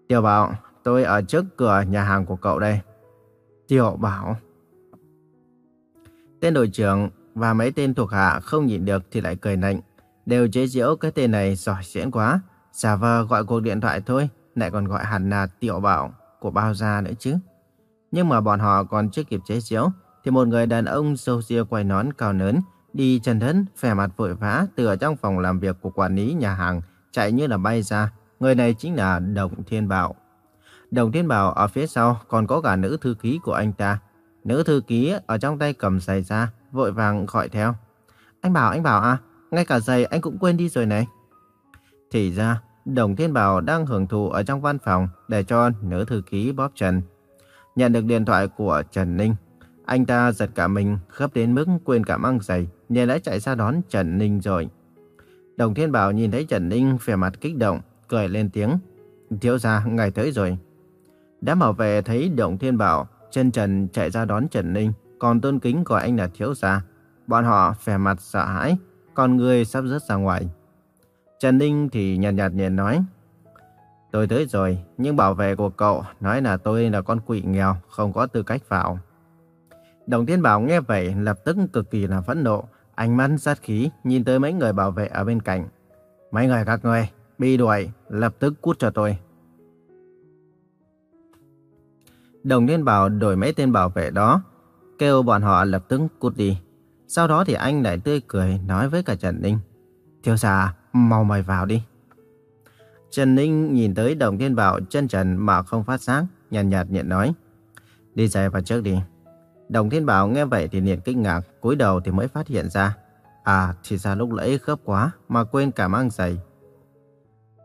Tiểu Bảo, tôi ở trước cửa nhà hàng của cậu đây. Tiểu Bảo. Tên đội trưởng và mấy tên thuộc hạ không nhìn được thì lại cười nạnh. Đều chế giễu cái tên này giỏi diễn quá. Xà vờ gọi cuộc điện thoại thôi, lại còn gọi hẳn là Tiểu Bảo của bao gia nữa chứ. Nhưng mà bọn họ còn chưa kịp chế giễu, thì một người đàn ông sâu ria quay nón cao lớn, đi chân thân, vẻ mặt vội vã từ ở trong phòng làm việc của quản lý nhà hàng, chạy như là bay ra. Người này chính là Đồng Thiên Bảo. Đồng Thiên Bảo ở phía sau còn có cả nữ thư ký của anh ta. Nữ thư ký ở trong tay cầm giày ra, vội vàng gọi theo. Anh Bảo, anh Bảo à, ngay cả giày anh cũng quên đi rồi này. Thì ra, Đồng Thiên Bảo đang hưởng thụ ở trong văn phòng để cho nữ thư ký bóp trần. Nhận được điện thoại của Trần Ninh, anh ta giật cả mình, gấp đến mức quên cả mang giày, nên đã chạy ra đón Trần Ninh rồi. Đồng Thiên Bảo nhìn thấy Trần Ninh vẻ mặt kích động, cười lên tiếng. Thiếu gia, ngày tới rồi. Đã bảo vệ thấy Đồng Thiên Bảo, chân trần chạy ra đón Trần Ninh, còn tôn kính gọi anh là thiếu gia. Bọn họ vẻ mặt sợ hãi, còn người sắp rớt ra ngoài. Trần Ninh thì nhạt nhạt nhạt nói. Tôi tới rồi, nhưng bảo vệ của cậu nói là tôi là con quỷ nghèo, không có tư cách vào. Đồng Thiên Bảo nghe vậy lập tức cực kỳ là phẫn nộ, ánh mắt sát khí nhìn tới mấy người bảo vệ ở bên cạnh. Mấy người các người, bị đuổi, lập tức cút cho tôi. Đồng Thiên Bảo đổi mấy tên bảo vệ đó, kêu bọn họ lập tức cút đi. Sau đó thì anh lại tươi cười nói với cả Trần Ninh. Thiếu gia, mau mời vào đi. Trần Ninh nhìn tới Đồng Thiên Bảo chân trần mà không phát sáng, nhàn nhạt, nhạt nhận nói. Đi giày vào trước đi. Đồng Thiên Bảo nghe vậy thì liền kinh ngạc, cúi đầu thì mới phát hiện ra. À, thì ra lúc nãy khớp quá mà quên cả mang giày.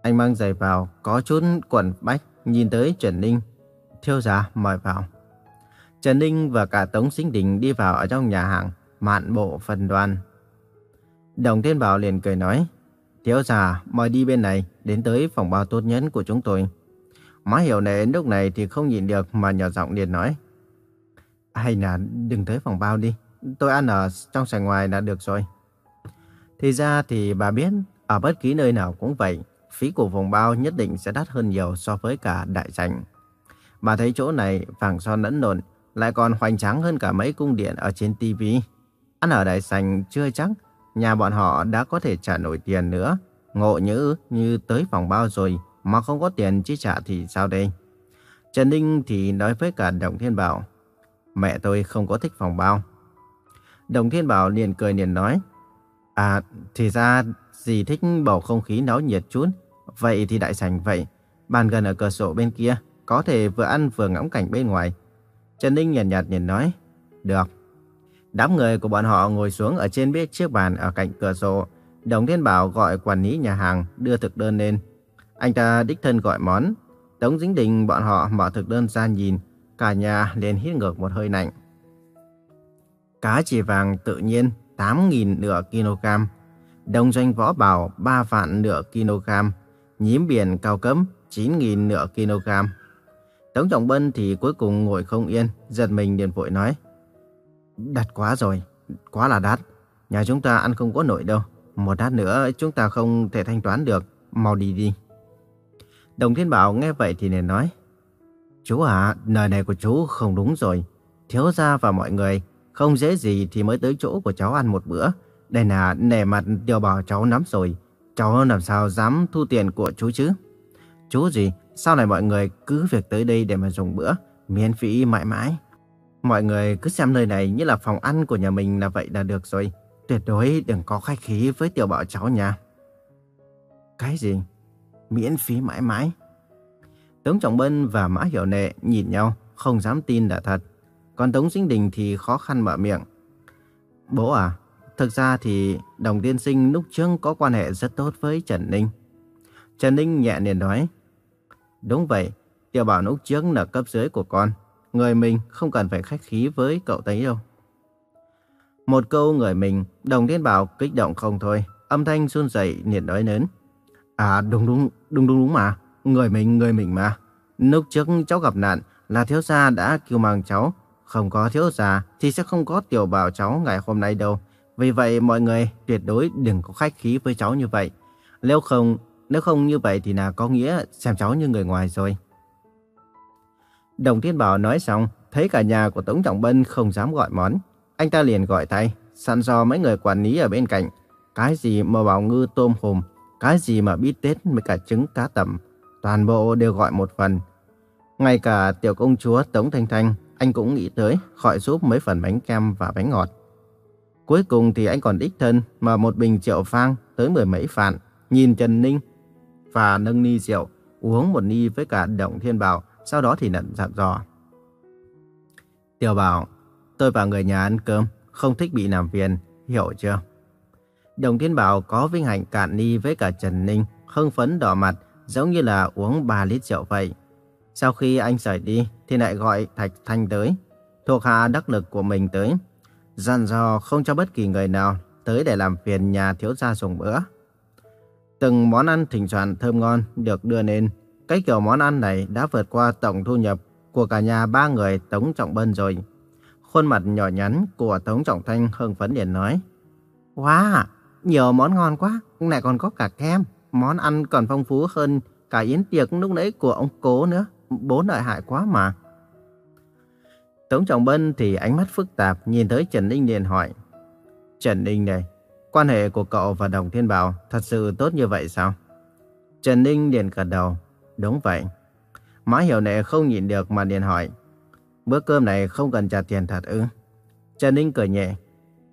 Anh mang giày vào, có chút quần bách, nhìn tới Trần Ninh. Thiêu gia mời vào. Trần Ninh và cả Tống Sinh Đình đi vào ở trong nhà hàng, mạn bộ phần đoàn. Đồng Thiên Bảo liền cười nói, Thiếu gia mời đi bên này, đến tới phòng bao tốt nhất của chúng tôi. Má hiểu nệ lúc này thì không nhìn được mà nhỏ giọng liền nói, hay là đừng tới phòng bao đi, tôi ăn ở trong sảnh ngoài là được rồi. Thì ra thì bà biết, ở bất kỳ nơi nào cũng vậy, phí của phòng bao nhất định sẽ đắt hơn nhiều so với cả đại sảnh. Bà thấy chỗ này vàng son lẫn lộn, lại còn hoành tráng hơn cả mấy cung điện ở trên TV. Ăn ở đại sành chưa chắc, nhà bọn họ đã có thể trả nổi tiền nữa. Ngộ nhữ như tới phòng bao rồi, mà không có tiền chi trả thì sao đây? Trần Ninh thì nói với cả Đồng Thiên Bảo, mẹ tôi không có thích phòng bao. Đồng Thiên Bảo liền cười liền nói, à thì ra dì thích bầu không khí náo nhiệt chút, vậy thì đại sảnh vậy, bàn gần ở cửa sổ bên kia, có thể vừa ăn vừa ngắm cảnh bên ngoài. Trần Ninh nhàn nhạt, nhạt nhìn nói, được. Đám người của bọn họ ngồi xuống ở trên biết chiếc bàn ở cạnh cửa sổ. Đồng Thiên Bảo gọi quản lý nhà hàng đưa thực đơn lên. Anh ta đích thân gọi món. Tống Dính Đình bọn họ mở thực đơn ra nhìn. Cả nhà liền hít ngược một hơi lạnh. Cá chỉ vàng tự nhiên 8.000 nửa kg. Đồng doanh võ bảo 3 vạn nửa kg. Nhím biển cao cấm 9.000 nửa kg. Tống Trọng Bân thì cuối cùng ngồi không yên, giật mình liền vội nói. Đắt quá rồi, quá là đắt. Nhà chúng ta ăn không có nổi đâu. Một đắt nữa chúng ta không thể thanh toán được. Mau đi đi. Đồng Thiên Bảo nghe vậy thì liền nói. Chú à, lời này của chú không đúng rồi. Thiếu gia và mọi người không dễ gì thì mới tới chỗ của cháu ăn một bữa. Đây là nề mặt điều bảo cháu nắm rồi. Cháu làm sao dám thu tiền của chú chứ? Chú gì, sau này mọi người cứ việc tới đây để mà dùng bữa, miễn phí mãi mãi. Mọi người cứ xem nơi này như là phòng ăn của nhà mình là vậy là được rồi. Tuyệt đối đừng có khách khí với tiểu bảo cháu nha. Cái gì? Miễn phí mãi mãi? Tống Trọng Bân và Mã Hiểu Nệ nhìn nhau, không dám tin là thật. Còn Tống Sinh Đình thì khó khăn mở miệng. Bố à, thực ra thì đồng tiên sinh lúc trước có quan hệ rất tốt với Trần Ninh. Trần Ninh nhẹ liền nói. Đúng vậy, tiểu bảo lúc trước là cấp dưới của con. Người mình không cần phải khách khí với cậu ấy đâu. Một câu người mình, đồng thiên bảo kích động không thôi. Âm thanh run rẩy liền nói lớn. À đúng đúng, đúng đúng đúng mà. Người mình, người mình mà. Lúc trước cháu gặp nạn là thiếu gia đã cứu mang cháu. Không có thiếu gia thì sẽ không có tiểu bảo cháu ngày hôm nay đâu. Vì vậy mọi người tuyệt đối đừng có khách khí với cháu như vậy. Nếu không, nếu không như vậy thì là có nghĩa xem cháu như người ngoài rồi. Đồng Thiên Bảo nói xong, thấy cả nhà của Tống Trọng Bân không dám gọi món. Anh ta liền gọi tay, săn do mấy người quản lý ở bên cạnh. Cái gì mà bảo ngư tôm hùm, cái gì mà bít tết với cả trứng cá tầm, toàn bộ đều gọi một phần. Ngay cả tiểu công chúa Tống Thanh Thanh, anh cũng nghĩ tới gọi giúp mấy phần bánh kem và bánh ngọt. Cuối cùng thì anh còn đích thân mà một bình rượu phang tới mười mấy phạn, nhìn Trần Ninh và nâng ni rượu, uống một ni với cả Đồng Thiên Bảo, sau đó thì nặn dặn dò. Tiểu Bảo, tôi và người nhà ăn cơm, không thích bị làm phiền, hiểu chưa? Đồng Thiên Bảo có vinh hạnh cạn ni với cả Trần Ninh, hưng phấn đỏ mặt, giống như là uống 3 lít rượu vậy. Sau khi anh rời đi, thì lại gọi Thạch Thanh tới, thuộc hạ đắc lực của mình tới, dặn dò không cho bất kỳ người nào tới để làm phiền nhà thiếu gia dùng bữa. Từng món ăn thỉnh soạn thơm ngon được đưa lên. Cái kiểu món ăn này đã vượt qua tổng thu nhập của cả nhà ba người Tống Trọng Bân rồi. Khuôn mặt nhỏ nhắn của Tống Trọng Thanh hưng phấn liền nói. Wow, nhiều món ngon quá, lại còn có cả kem. Món ăn còn phong phú hơn cả yến tiệc lúc nãy của ông cố nữa. Bố lợi hại quá mà. Tống Trọng Bân thì ánh mắt phức tạp nhìn tới Trần Ninh liền hỏi. Trần Ninh này, Quan hệ của cậu và Đồng Thiên Bảo thật sự tốt như vậy sao? Trần Ninh liền gật đầu. Đúng vậy. Mã Hiểu Nệ không nhịn được mà liền hỏi. bữa cơm này không cần trả tiền thật ư? Trần Ninh cười nhẹ.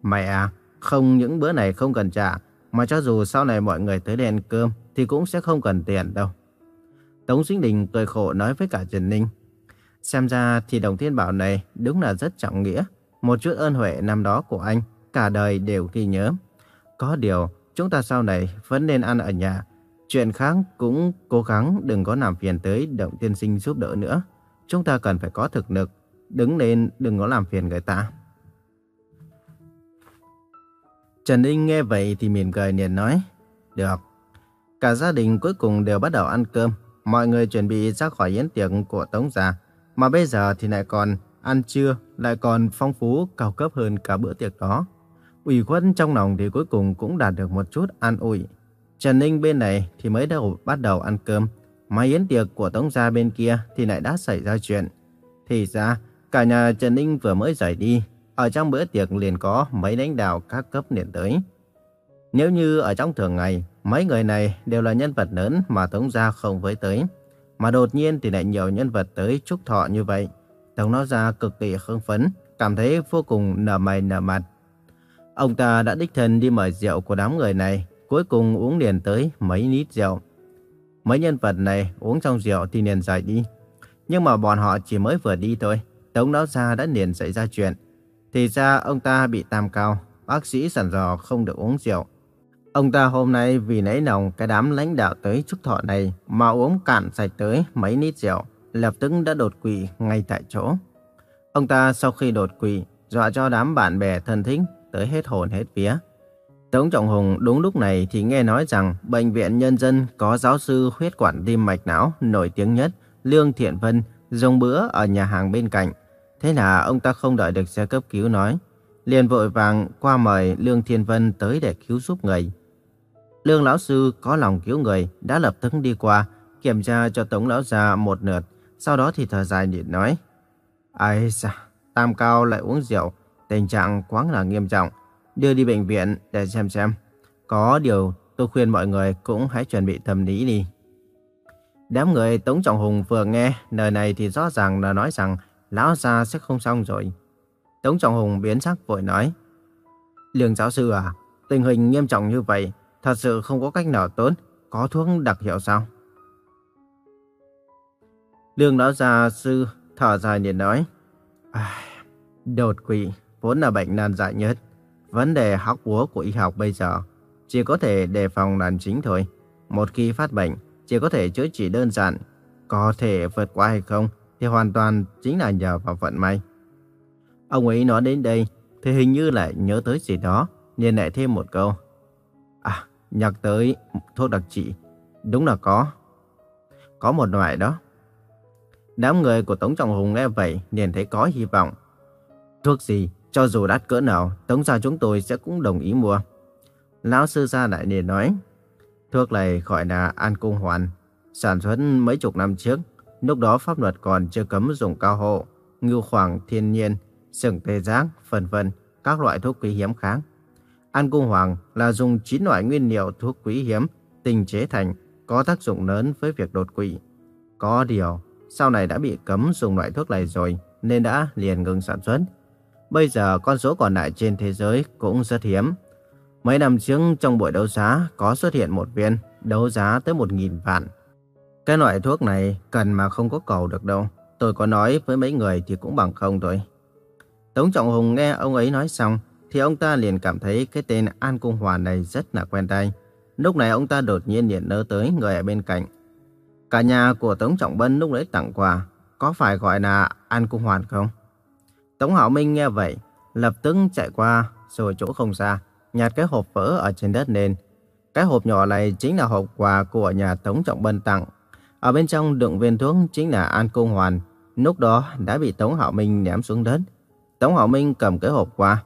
Mày à, không những bữa này không cần trả, mà cho dù sau này mọi người tới đây ăn cơm thì cũng sẽ không cần tiền đâu. Tống Sinh Đình cười khổ nói với cả Trần Ninh. Xem ra thì đồng thiên bảo này đúng là rất trọng nghĩa. Một chút ơn huệ năm đó của anh, cả đời đều ghi nhớ. Có điều, chúng ta sau này vẫn nên ăn ở nhà. Chuyện khác cũng cố gắng đừng có làm phiền tới động tiên sinh giúp đỡ nữa. Chúng ta cần phải có thực lực, đứng lên đừng có làm phiền người ta. Trần Ninh nghe vậy thì mỉm cười liền nói, được. Cả gia đình cuối cùng đều bắt đầu ăn cơm. Mọi người chuẩn bị ra khỏi yến tiệc của Tống già Mà bây giờ thì lại còn ăn trưa, lại còn phong phú, cao cấp hơn cả bữa tiệc đó ủy khuất trong lòng thì cuối cùng cũng đạt được một chút an ủi. Trần Ninh bên này thì mới đầu bắt đầu ăn cơm. Mà yến tiệc của Tống Gia bên kia thì lại đã xảy ra chuyện. Thì ra, cả nhà Trần Ninh vừa mới rời đi. Ở trong bữa tiệc liền có mấy lãnh đạo các cấp liền tới. Nếu như ở trong thường ngày, mấy người này đều là nhân vật lớn mà Tống Gia không với tới. Mà đột nhiên thì lại nhiều nhân vật tới chúc thọ như vậy. Tống nó ra cực kỳ hưng phấn, cảm thấy vô cùng nở mày nở mặt. Ông ta đã đích thân đi mời rượu của đám người này, cuối cùng uống liền tới mấy lít rượu. Mấy nhân vật này uống trong rượu thì liền rời đi. Nhưng mà bọn họ chỉ mới vừa đi thôi, Tống Lão Gia đã liền xảy ra chuyện. Thì ra ông ta bị tam cao, bác sĩ sẵn dò không được uống rượu. Ông ta hôm nay vì nấy nồng cái đám lãnh đạo tới chúc thọ này mà uống cạn sạch tới mấy lít rượu, lập tức đã đột quỵ ngay tại chỗ. Ông ta sau khi đột quỵ, dọa cho đám bạn bè thân thích tới hết hồn hết vía. Tống Trọng Hùng đúng lúc này thì nghe nói rằng Bệnh viện Nhân dân có giáo sư huyết quản tim mạch não nổi tiếng nhất, Lương Thiện Vân, dùng bữa ở nhà hàng bên cạnh. Thế là ông ta không đợi được xe cấp cứu nói, liền vội vàng qua mời Lương Thiên Vân tới để cứu giúp người. Lương lão sư có lòng cứu người, đã lập tức đi qua, kiểm tra cho Tống lão già một lượt, sau đó thì thở dài nhịn nói. Ai da, tam cao lại uống rượu, tình trạng quá là nghiêm trọng, đưa đi bệnh viện để xem xem. Có điều tôi khuyên mọi người cũng hãy chuẩn bị tâm lý đi. Đám người Tống Trọng Hùng vừa nghe lời này thì rõ ràng là nói rằng lão gia sẽ không xong rồi. Tống Trọng Hùng biến sắc vội nói. Lương giáo sư à, tình hình nghiêm trọng như vậy, thật sự không có cách nào tốt, có thuốc đặc hiệu sao? Lương lão gia sư thở dài liền nói. Đột quỵ vốn là bệnh nan giải nhất. Vấn đề học búa của y học bây giờ chỉ có thể đề phòng là chính thôi. Một khi phát bệnh, chỉ có thể chữa trị đơn giản. Có thể vượt qua hay không thì hoàn toàn chính là nhờ vào vận may. Ông ấy nói đến đây thì hình như lại nhớ tới gì đó, nên lại thêm một câu. À, nhắc tới thuốc đặc trị, đúng là có. Có một loại đó. Đám người của Tống Trọng Hùng nghe vậy liền thấy có hy vọng. Thuốc gì, cho dù đắt cỡ nào, Tống gia chúng tôi sẽ cũng đồng ý mua. Lão sư gia đại liền nói, thuốc này gọi là An Cung Hoàn, sản xuất mấy chục năm trước. Lúc đó pháp luật còn chưa cấm dùng cao hộ, ngưu khoảng thiên nhiên, sừng tê giác, vân vân các loại thuốc quý hiếm khác. An Cung Hoàng là dùng 9 loại nguyên liệu thuốc quý hiếm tinh chế thành, có tác dụng lớn với việc đột quỵ. Có điều, sau này đã bị cấm dùng loại thuốc này rồi, nên đã liền ngừng sản xuất. Bây giờ con số còn lại trên thế giới cũng rất hiếm. Mấy năm trước trong buổi đấu giá có xuất hiện một viên đấu giá tới 1.000 vạn. Cái loại thuốc này cần mà không có cầu được đâu. Tôi có nói với mấy người thì cũng bằng không thôi. Tống Trọng Hùng nghe ông ấy nói xong thì ông ta liền cảm thấy cái tên An Cung Hoàn này rất là quen tai. Lúc này ông ta đột nhiên liền nhớ tới người ở bên cạnh. Cả nhà của Tống Trọng Bân lúc đấy tặng quà, có phải gọi là An Cung Hoàn không? Tống Hảo Minh nghe vậy, lập tức chạy qua rồi chỗ không xa, nhặt cái hộp vỡ ở trên đất lên. Cái hộp nhỏ này chính là hộp quà của nhà Tống Trọng Bân tặng. Ở bên trong đựng viên thuốc chính là An Cung Hoàn, lúc đó đã bị Tống Hảo Minh ném xuống đất. Tống Hảo Minh cầm cái hộp qua.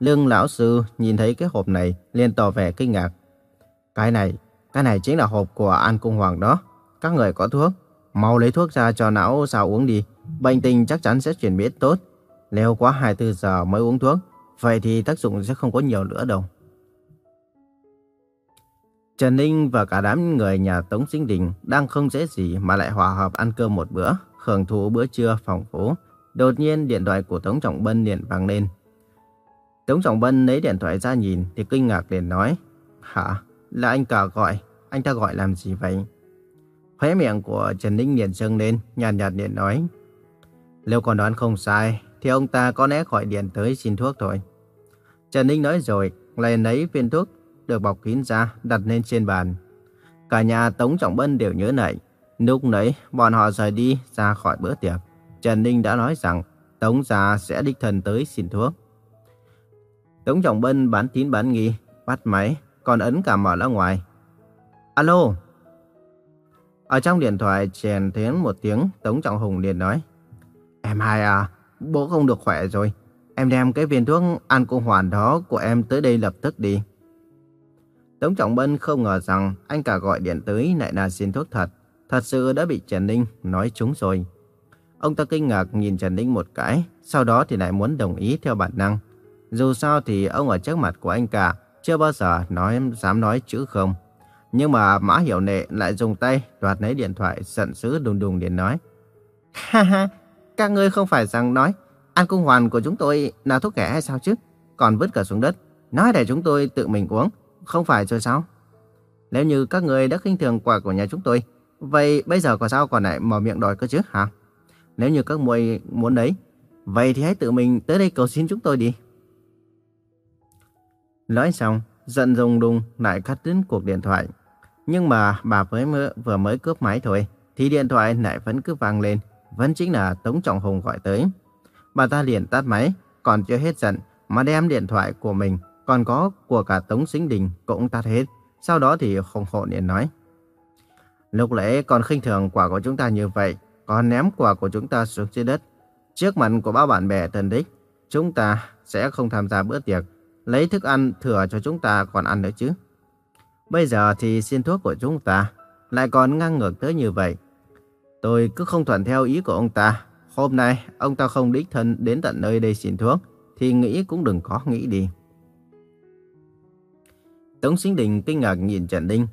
Lương lão sư nhìn thấy cái hộp này liền tỏ vẻ kinh ngạc. Cái này, cái này chính là hộp của An Cung Hoàng đó. Các người có thuốc, mau lấy thuốc ra cho não sao uống đi. Bệnh tình chắc chắn sẽ chuyển biến tốt. Nếu quá 24 giờ mới uống thuốc, vậy thì tác dụng sẽ không có nhiều nữa đâu. Trần Ninh và cả đám người nhà Tống Sinh Đình đang không dễ gì mà lại hòa hợp ăn cơm một bữa, hưởng thụ bữa trưa phong phú. Đột nhiên điện thoại của Tống Trọng Bân liền vang lên. Tống Trọng Bân lấy điện thoại ra nhìn thì kinh ngạc liền nói. Hả? Là anh cả gọi. Anh ta gọi làm gì vậy? Khóe miệng của Trần Ninh liền dâng lên, nhàn nhạt liền nói. Nếu còn đoán không sai, thì ông ta có lẽ gọi điện tới xin thuốc thôi. Trần Ninh nói rồi, liền lấy viên thuốc được bọc kín ra, đặt lên trên bàn. Cả nhà Tống Trọng Bân đều nhớ nảy. Lúc nãy, bọn họ rời đi ra khỏi bữa tiệc. Trần Ninh đã nói rằng Tống gia sẽ đích thân tới xin thuốc. Tống Trọng Bân bán tín bán nghi, bắt máy, còn ấn cả mở ra ngoài. Alo! Ở trong điện thoại chèn tiếng một tiếng, Tống Trọng Hùng liền nói. Em hai à, bố không được khỏe rồi. Em đem cái viên thuốc an cung hoàn đó của em tới đây lập tức đi. Tống Trọng Bân không ngờ rằng anh cả gọi điện tới lại là xin thuốc thật. Thật sự đã bị Trần Ninh nói trúng rồi. Ông ta kinh ngạc nhìn Trần Ninh một cái, sau đó thì lại muốn đồng ý theo bản năng. Dù sao thì ông ở trước mặt của anh cả, chưa bao giờ nói dám nói chữ không. Nhưng mà Mã Hiểu Nệ lại dùng tay đoạt lấy điện thoại giận dữ đùng đùng để nói. Ha ha, các ngươi không phải rằng nói An Cung Hoàn của chúng tôi là thuốc kẻ hay sao chứ? Còn vứt cả xuống đất, nói để chúng tôi tự mình uống, không phải rồi sao? Nếu như các người đã khinh thường quà của nhà chúng tôi, vậy bây giờ có sao còn lại mở miệng đòi cơ chứ hả? Nếu như các muội muốn đấy, vậy thì hãy tự mình tới đây cầu xin chúng tôi đi. Nói xong, giận rùng đùng lại cắt đứt cuộc điện thoại. Nhưng mà bà mới vừa mới cướp máy thôi, thì điện thoại lại vẫn cứ vang lên, vẫn chính là Tống Trọng Hùng gọi tới. Bà ta liền tắt máy, còn chưa hết giận mà đem điện thoại của mình, còn có của cả Tống Sinh Đình cũng tắt hết. Sau đó thì hùng hộ liền nói. Lúc lễ còn khinh thường quả của chúng ta như vậy, còn ném quả của chúng ta xuống dưới đất. Trước mặt của bao bạn bè thân đích, chúng ta sẽ không tham gia bữa tiệc, lấy thức ăn thừa cho chúng ta còn ăn nữa chứ. Bây giờ thì xin thuốc của chúng ta lại còn ngang ngược tới như vậy. Tôi cứ không thuận theo ý của ông ta. Hôm nay ông ta không đích thân đến tận nơi đây xin thuốc, thì nghĩ cũng đừng có nghĩ đi. Tống Sinh Đình kinh ngạc nhìn Trần đinh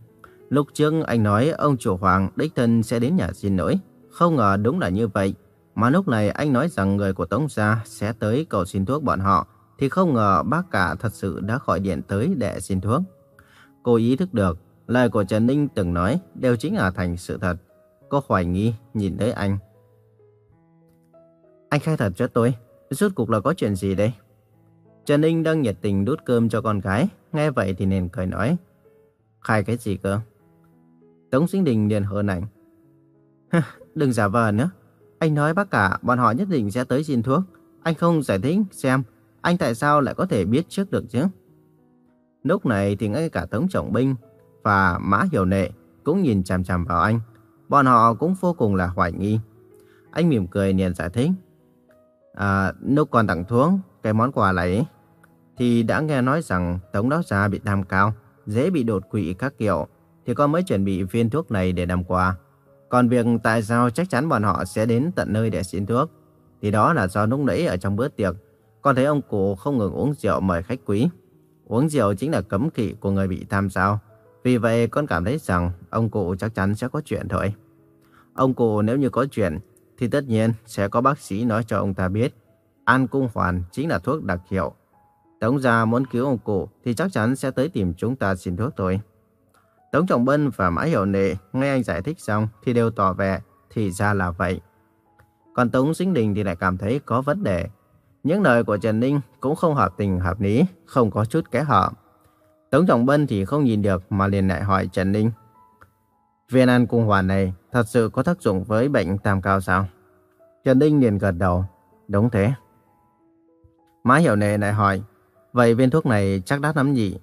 Lúc trước anh nói ông chủ Hoàng đích thân sẽ đến nhà xin lỗi. Không ngờ đúng là như vậy. Mà lúc này anh nói rằng người của Tống Gia sẽ tới cầu xin thuốc bọn họ. Thì không ngờ bác cả thật sự đã khỏi điện tới để xin thuốc. Cô ý thức được, lời của Trần Ninh từng nói đều chính là thành sự thật. Cô hoài nghi nhìn tới anh. Anh khai thật cho tôi, rốt cuộc là có chuyện gì đây? Trần Ninh đang nhiệt tình đút cơm cho con gái, nghe vậy thì nên cười nói. Khai cái gì cơ? Tống Sinh Đình liền hờn ảnh. Đừng giả vờ nữa. Anh nói bác cả bọn họ nhất định sẽ tới xin thuốc. Anh không giải thích xem anh tại sao lại có thể biết trước được chứ. Lúc này thì ngay cả Tống Trọng Binh và Mã Hiểu Nệ cũng nhìn chằm chằm vào anh. Bọn họ cũng vô cùng là hoài nghi. Anh mỉm cười liền giải thích. À, lúc còn tặng thuốc, cái món quà này thì đã nghe nói rằng Tống Đáo Gia bị tham cao, dễ bị đột quỵ các kiểu, thì con mới chuẩn bị viên thuốc này để làm quà. Còn việc tại sao chắc chắn bọn họ sẽ đến tận nơi để xin thuốc, thì đó là do lúc nãy ở trong bữa tiệc, con thấy ông cụ không ngừng uống rượu mời khách quý. Uống rượu chính là cấm kỵ của người bị tham sao. Vì vậy con cảm thấy rằng ông cụ chắc chắn sẽ có chuyện thôi. Ông cụ nếu như có chuyện thì tất nhiên sẽ có bác sĩ nói cho ông ta biết. An cung hoàn chính là thuốc đặc hiệu. Tống gia muốn cứu ông cụ thì chắc chắn sẽ tới tìm chúng ta xin thuốc thôi. Tống Trọng Bân và Mã Hiểu Nệ nghe anh giải thích xong thì đều tỏ vẻ thì ra là vậy. Còn Tống Sinh Đình thì lại cảm thấy có vấn đề. Những lời của Trần Ninh cũng không hợp tình hợp lý, không có chút kẽ hở. Tống Trọng Bân thì không nhìn được mà liền lại hỏi Trần Ninh. Viên ăn cung hoàn này thật sự có tác dụng với bệnh tam cao sao? Trần Ninh liền gật đầu. Đúng thế. Má hiểu nề lại hỏi. Vậy viên thuốc này chắc đắt lắm nhỉ?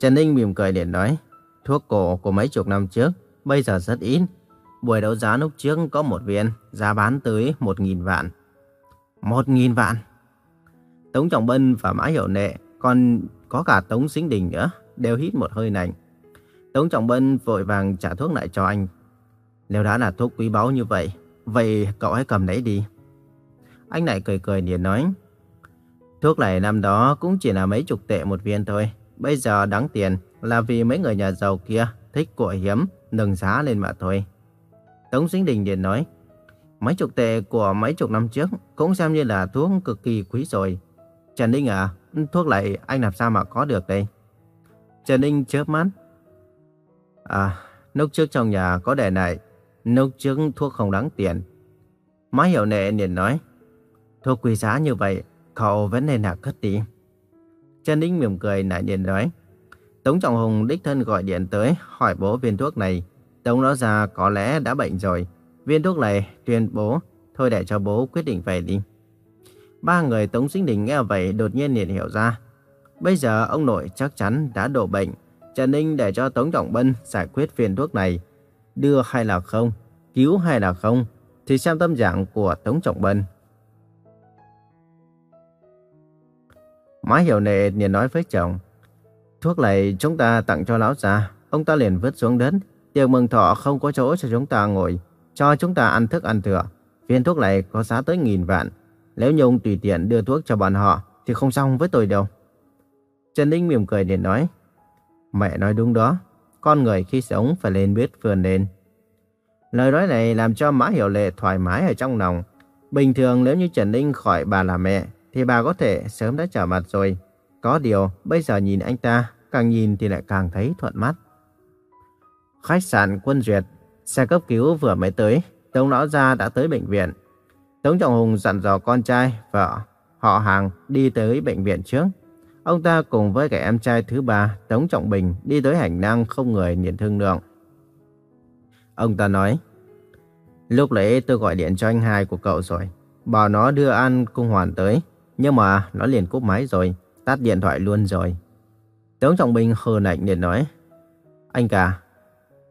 Trần Ninh mỉm cười liền nói. Thuốc cổ của mấy chục năm trước, bây giờ rất ít. Buổi đấu giá lúc trước có một viên, giá bán tới một nghìn vạn. Một nghìn vạn? Tống Trọng Bân và Mã Hiểu Nệ, còn có cả Tống Sinh Đình nữa, đều hít một hơi lạnh. Tống Trọng Bân vội vàng trả thuốc lại cho anh. Nếu đã là thuốc quý báu như vậy, vậy cậu hãy cầm lấy đi. Anh lại cười cười liền nói. Thuốc này năm đó cũng chỉ là mấy chục tệ một viên thôi. Bây giờ đáng tiền là vì mấy người nhà giàu kia thích của hiếm, nâng giá lên mà thôi. Tống Sinh Đình liền nói. Mấy chục tệ của mấy chục năm trước cũng xem như là thuốc cực kỳ quý rồi. Trần Ninh à, thuốc này anh làm sao mà có được đây? Trần Ninh chớp mắt. À, lúc trước trong nhà có để này, lúc trước thuốc không đáng tiền. Má hiểu nệ liền nói, thuốc quý giá như vậy, cậu vẫn nên là cất đi. Trần Ninh mỉm cười lại liền nói, Tống Trọng Hùng đích thân gọi điện tới hỏi bố viên thuốc này. Tống lão ra có lẽ đã bệnh rồi. Viên thuốc này tuyên bố, thôi để cho bố quyết định về đi. Ba người Tống Sinh Đình nghe vậy đột nhiên liền hiểu ra. Bây giờ ông nội chắc chắn đã đổ bệnh. Trần Ninh để cho Tống Trọng Bân giải quyết viên thuốc này. Đưa hay là không, cứu hay là không, thì xem tâm trạng của Tống Trọng Bân. Má hiểu nệ liền nói với chồng. Thuốc này chúng ta tặng cho lão già. Ông ta liền vứt xuống đất. Tiệc mừng thọ không có chỗ cho chúng ta ngồi. Cho chúng ta ăn thức ăn thừa. Viên thuốc này có giá tới nghìn vạn. Nếu như ông tùy tiện đưa thuốc cho bọn họ thì không xong với tôi đâu. Trần Ninh mỉm cười để nói. Mẹ nói đúng đó. Con người khi sống phải lên biết vươn lên. Lời nói này làm cho Mã Hiểu Lệ thoải mái ở trong lòng. Bình thường nếu như Trần Ninh khỏi bà là mẹ thì bà có thể sớm đã trở mặt rồi. Có điều, bây giờ nhìn anh ta, càng nhìn thì lại càng thấy thuận mắt. Khách sạn Quân Duyệt, xe cấp cứu vừa mới tới, Tống Lão Gia đã tới bệnh viện. Tống Trọng Hùng dặn dò con trai, vợ, họ hàng đi tới bệnh viện trước. Ông ta cùng với cả em trai thứ ba, Tống Trọng Bình, đi tới hành lang không người nhìn thương lượng. Ông ta nói, lúc nãy tôi gọi điện cho anh hai của cậu rồi, bảo nó đưa ăn cung hoàn tới, nhưng mà nó liền cúp máy rồi tắt điện thoại luôn rồi. Tống Trọng Bình hờ lạnh liền nói, Anh cả,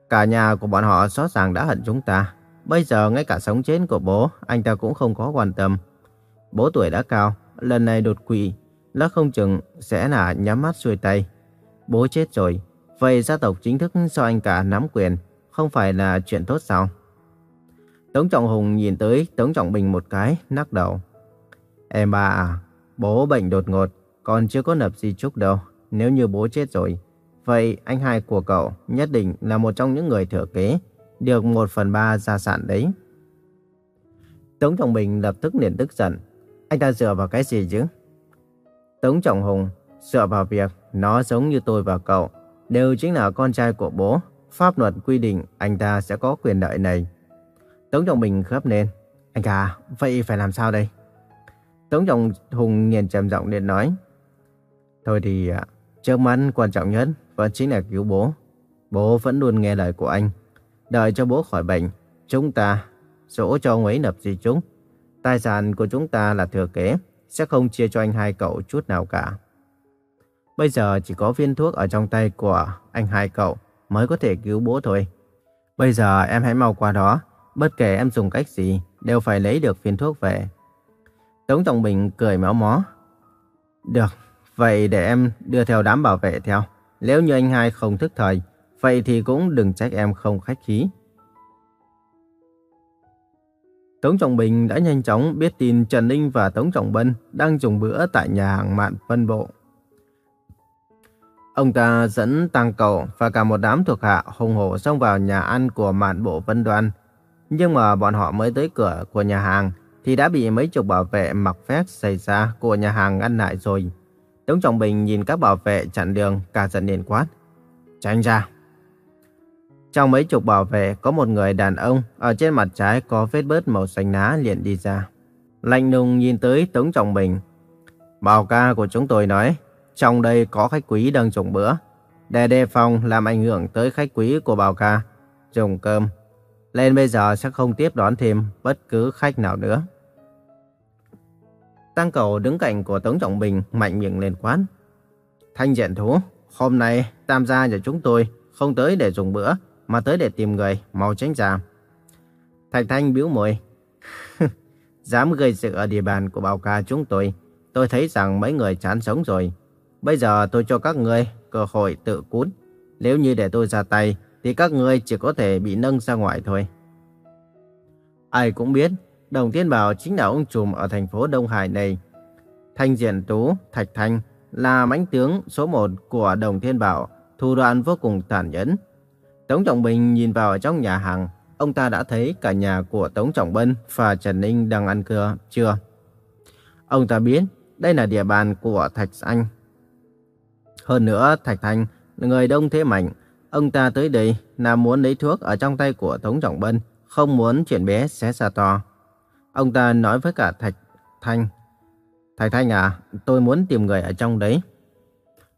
cả nhà của bọn họ rõ ràng đã hận chúng ta. Bây giờ ngay cả sống chết của bố, anh ta cũng không có quan tâm. Bố tuổi đã cao, lần này đột quỵ, lỡ không chừng sẽ là nhắm mắt xuôi tay. Bố chết rồi, vậy gia tộc chính thức do anh cả nắm quyền, không phải là chuyện tốt sao? Tống Trọng Hùng nhìn tới Tống Trọng Bình một cái, nắc đầu. Em bà à, bố bệnh đột ngột, còn chưa có nập gì chúc đâu. Nếu như bố chết rồi, vậy anh hai của cậu nhất định là một trong những người thừa kế, được một phần ba gia sản đấy. Tống Trọng Bình lập tức liền tức giận. Anh ta dựa vào cái gì chứ? Tống Trọng Hùng dựa vào việc nó giống như tôi và cậu, đều chính là con trai của bố. Pháp luật quy định anh ta sẽ có quyền lợi này. Tống Trọng Bình khớp lên. Anh cả, vậy phải làm sao đây? Tống Trọng Hùng nhìn trầm giọng liền nói. Thôi thì à, trước mắt quan trọng nhất vẫn chính là cứu bố. Bố vẫn luôn nghe lời của anh. Đợi cho bố khỏi bệnh, chúng ta dỗ cho ông ấy nập gì chúng. Tài sản của chúng ta là thừa kế, sẽ không chia cho anh hai cậu chút nào cả. Bây giờ chỉ có viên thuốc ở trong tay của anh hai cậu mới có thể cứu bố thôi. Bây giờ em hãy mau qua đó, bất kể em dùng cách gì, đều phải lấy được viên thuốc về. Tống tổng Bình cười méo mó. Được, Vậy để em đưa theo đám bảo vệ theo. Nếu như anh hai không thức thời, vậy thì cũng đừng trách em không khách khí. Tống Trọng Bình đã nhanh chóng biết tin Trần Ninh và Tống Trọng Bân đang dùng bữa tại nhà hàng Mạn Vân Bộ. Ông ta dẫn Tăng Cầu và cả một đám thuộc hạ hùng hổ xông vào nhà ăn của Mạn Bộ Vân Đoan. Nhưng mà bọn họ mới tới cửa của nhà hàng thì đã bị mấy chục bảo vệ mặc vest xảy ra của nhà hàng ngăn lại rồi. Tống Trọng Bình nhìn các bảo vệ chặn đường, cả giận liền quát. Tránh ra. Trong mấy chục bảo vệ có một người đàn ông ở trên mặt trái có vết bớt màu xanh lá liền đi ra. Lạnh lùng nhìn tới Tống Trọng Bình. Bảo ca của chúng tôi nói, trong đây có khách quý đang dùng bữa. Để đề phòng làm ảnh hưởng tới khách quý của bảo ca, dùng cơm. Lên bây giờ sẽ không tiếp đón thêm bất cứ khách nào nữa. Tăng cầu đứng cạnh của Tống Trọng Bình mạnh miệng lên quán. Thanh diện thú, hôm nay tam gia nhà chúng tôi không tới để dùng bữa, mà tới để tìm người, mau tránh ra. Thạch Thanh bĩu môi. Dám gây sự ở địa bàn của bảo ca chúng tôi, tôi thấy rằng mấy người chán sống rồi. Bây giờ tôi cho các ngươi cơ hội tự cút. Nếu như để tôi ra tay, thì các ngươi chỉ có thể bị nâng ra ngoài thôi. Ai cũng biết, Đồng Thiên Bảo chính là ông trùm ở thành phố Đông Hải này. Thanh Diện Tú, Thạch Thanh là mãnh tướng số 1 của Đồng Thiên Bảo, thủ đoạn vô cùng tàn nhẫn. Tống Trọng Bình nhìn vào trong nhà hàng, ông ta đã thấy cả nhà của Tống Trọng Bân và Trần Ninh đang ăn cơm chưa? Ông ta biết đây là địa bàn của Thạch Anh. Hơn nữa, Thạch Thanh người đông thế mạnh. Ông ta tới đây là muốn lấy thuốc ở trong tay của Tống Trọng Bân, không muốn chuyện bé xé ra to. Ông ta nói với cả Thạch Thanh. Thạch Thanh à, tôi muốn tìm người ở trong đấy.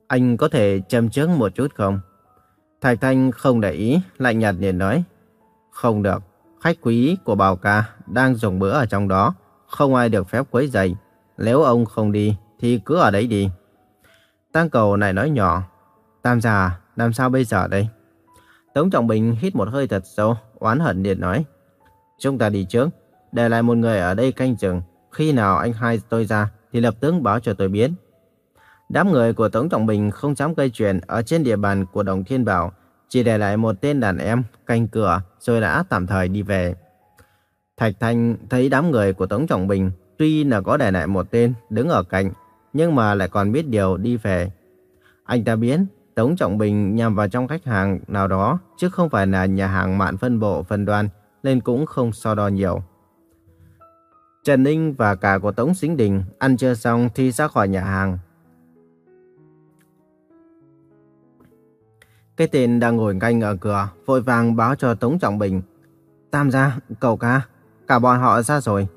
Anh có thể châm trước một chút không? Thạch Thanh không để ý, lạnh nhạt liền nói. Không được, khách quý của Bảo Ca đang dùng bữa ở trong đó, không ai được phép quấy rầy. Nếu ông không đi, thì cứ ở đấy đi. Tăng cầu này nói nhỏ, Tam già, làm sao bây giờ đây? Tống Trọng Bình hít một hơi thật sâu, oán hận liền nói. Chúng ta đi trước, để lại một người ở đây canh chừng. Khi nào anh hai tôi ra, thì lập tức báo cho tôi biết. Đám người của Tống Trọng Bình không dám gây chuyện ở trên địa bàn của Đồng Thiên Bảo, chỉ để lại một tên đàn em canh cửa rồi đã tạm thời đi về. Thạch Thanh thấy đám người của Tống Trọng Bình tuy là có để lại một tên đứng ở cạnh, nhưng mà lại còn biết điều đi về. Anh ta biết Tống Trọng Bình nhằm vào trong khách hàng nào đó, chứ không phải là nhà hàng mạn phân bộ phân đoàn nên cũng không so đo nhiều. Trần Ninh và cả của Tống Sính Đình ăn chưa xong thì ra khỏi nhà hàng. Cái tên đang ngồi canh ở cửa, vội vàng báo cho Tống Trọng Bình. Tam gia, cậu ca, cả bọn họ ra rồi.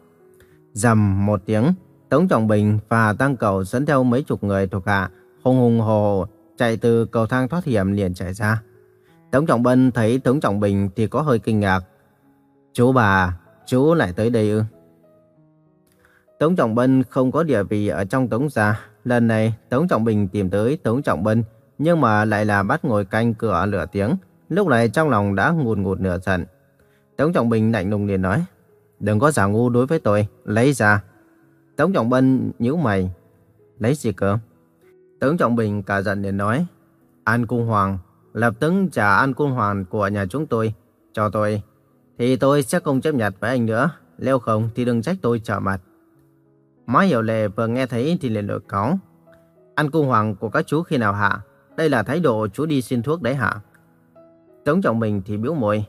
Dầm một tiếng, Tống Trọng Bình và Tăng Cầu dẫn theo mấy chục người thuộc hạ, hùng hùng hồ hồ, chạy từ cầu thang thoát hiểm liền chạy ra. Tống Trọng Bân thấy Tống Trọng Bình thì có hơi kinh ngạc. Chú bà, chú lại tới đây ư? Tống Trọng Bân không có địa vị ở trong Tống gia. Lần này Tống Trọng Bình tìm tới Tống Trọng Bân nhưng mà lại là bắt ngồi canh cửa lửa tiếng. Lúc này trong lòng đã ngùn ngụt nửa giận. Tống Trọng Bình lạnh lùng liền nói, đừng có giả ngu đối với tôi, lấy ra. Tống Trọng Bân nhíu mày, lấy gì cơ? Tống Trọng Bình cả giận liền nói, An Cung Hoàng, lập tức trả An Cung Hoàng của nhà chúng tôi, cho tôi. Thì tôi sẽ không chấp nhận với anh nữa, nếu không thì đừng trách tôi trở mặt. Má Hiểu Lệ vừa nghe thấy thì liền nổi cáu. An Cung Hoàng của các chú khi nào hạ? Đây là thái độ chú đi xin thuốc đấy hả? Tống trọng mình thì biểu môi.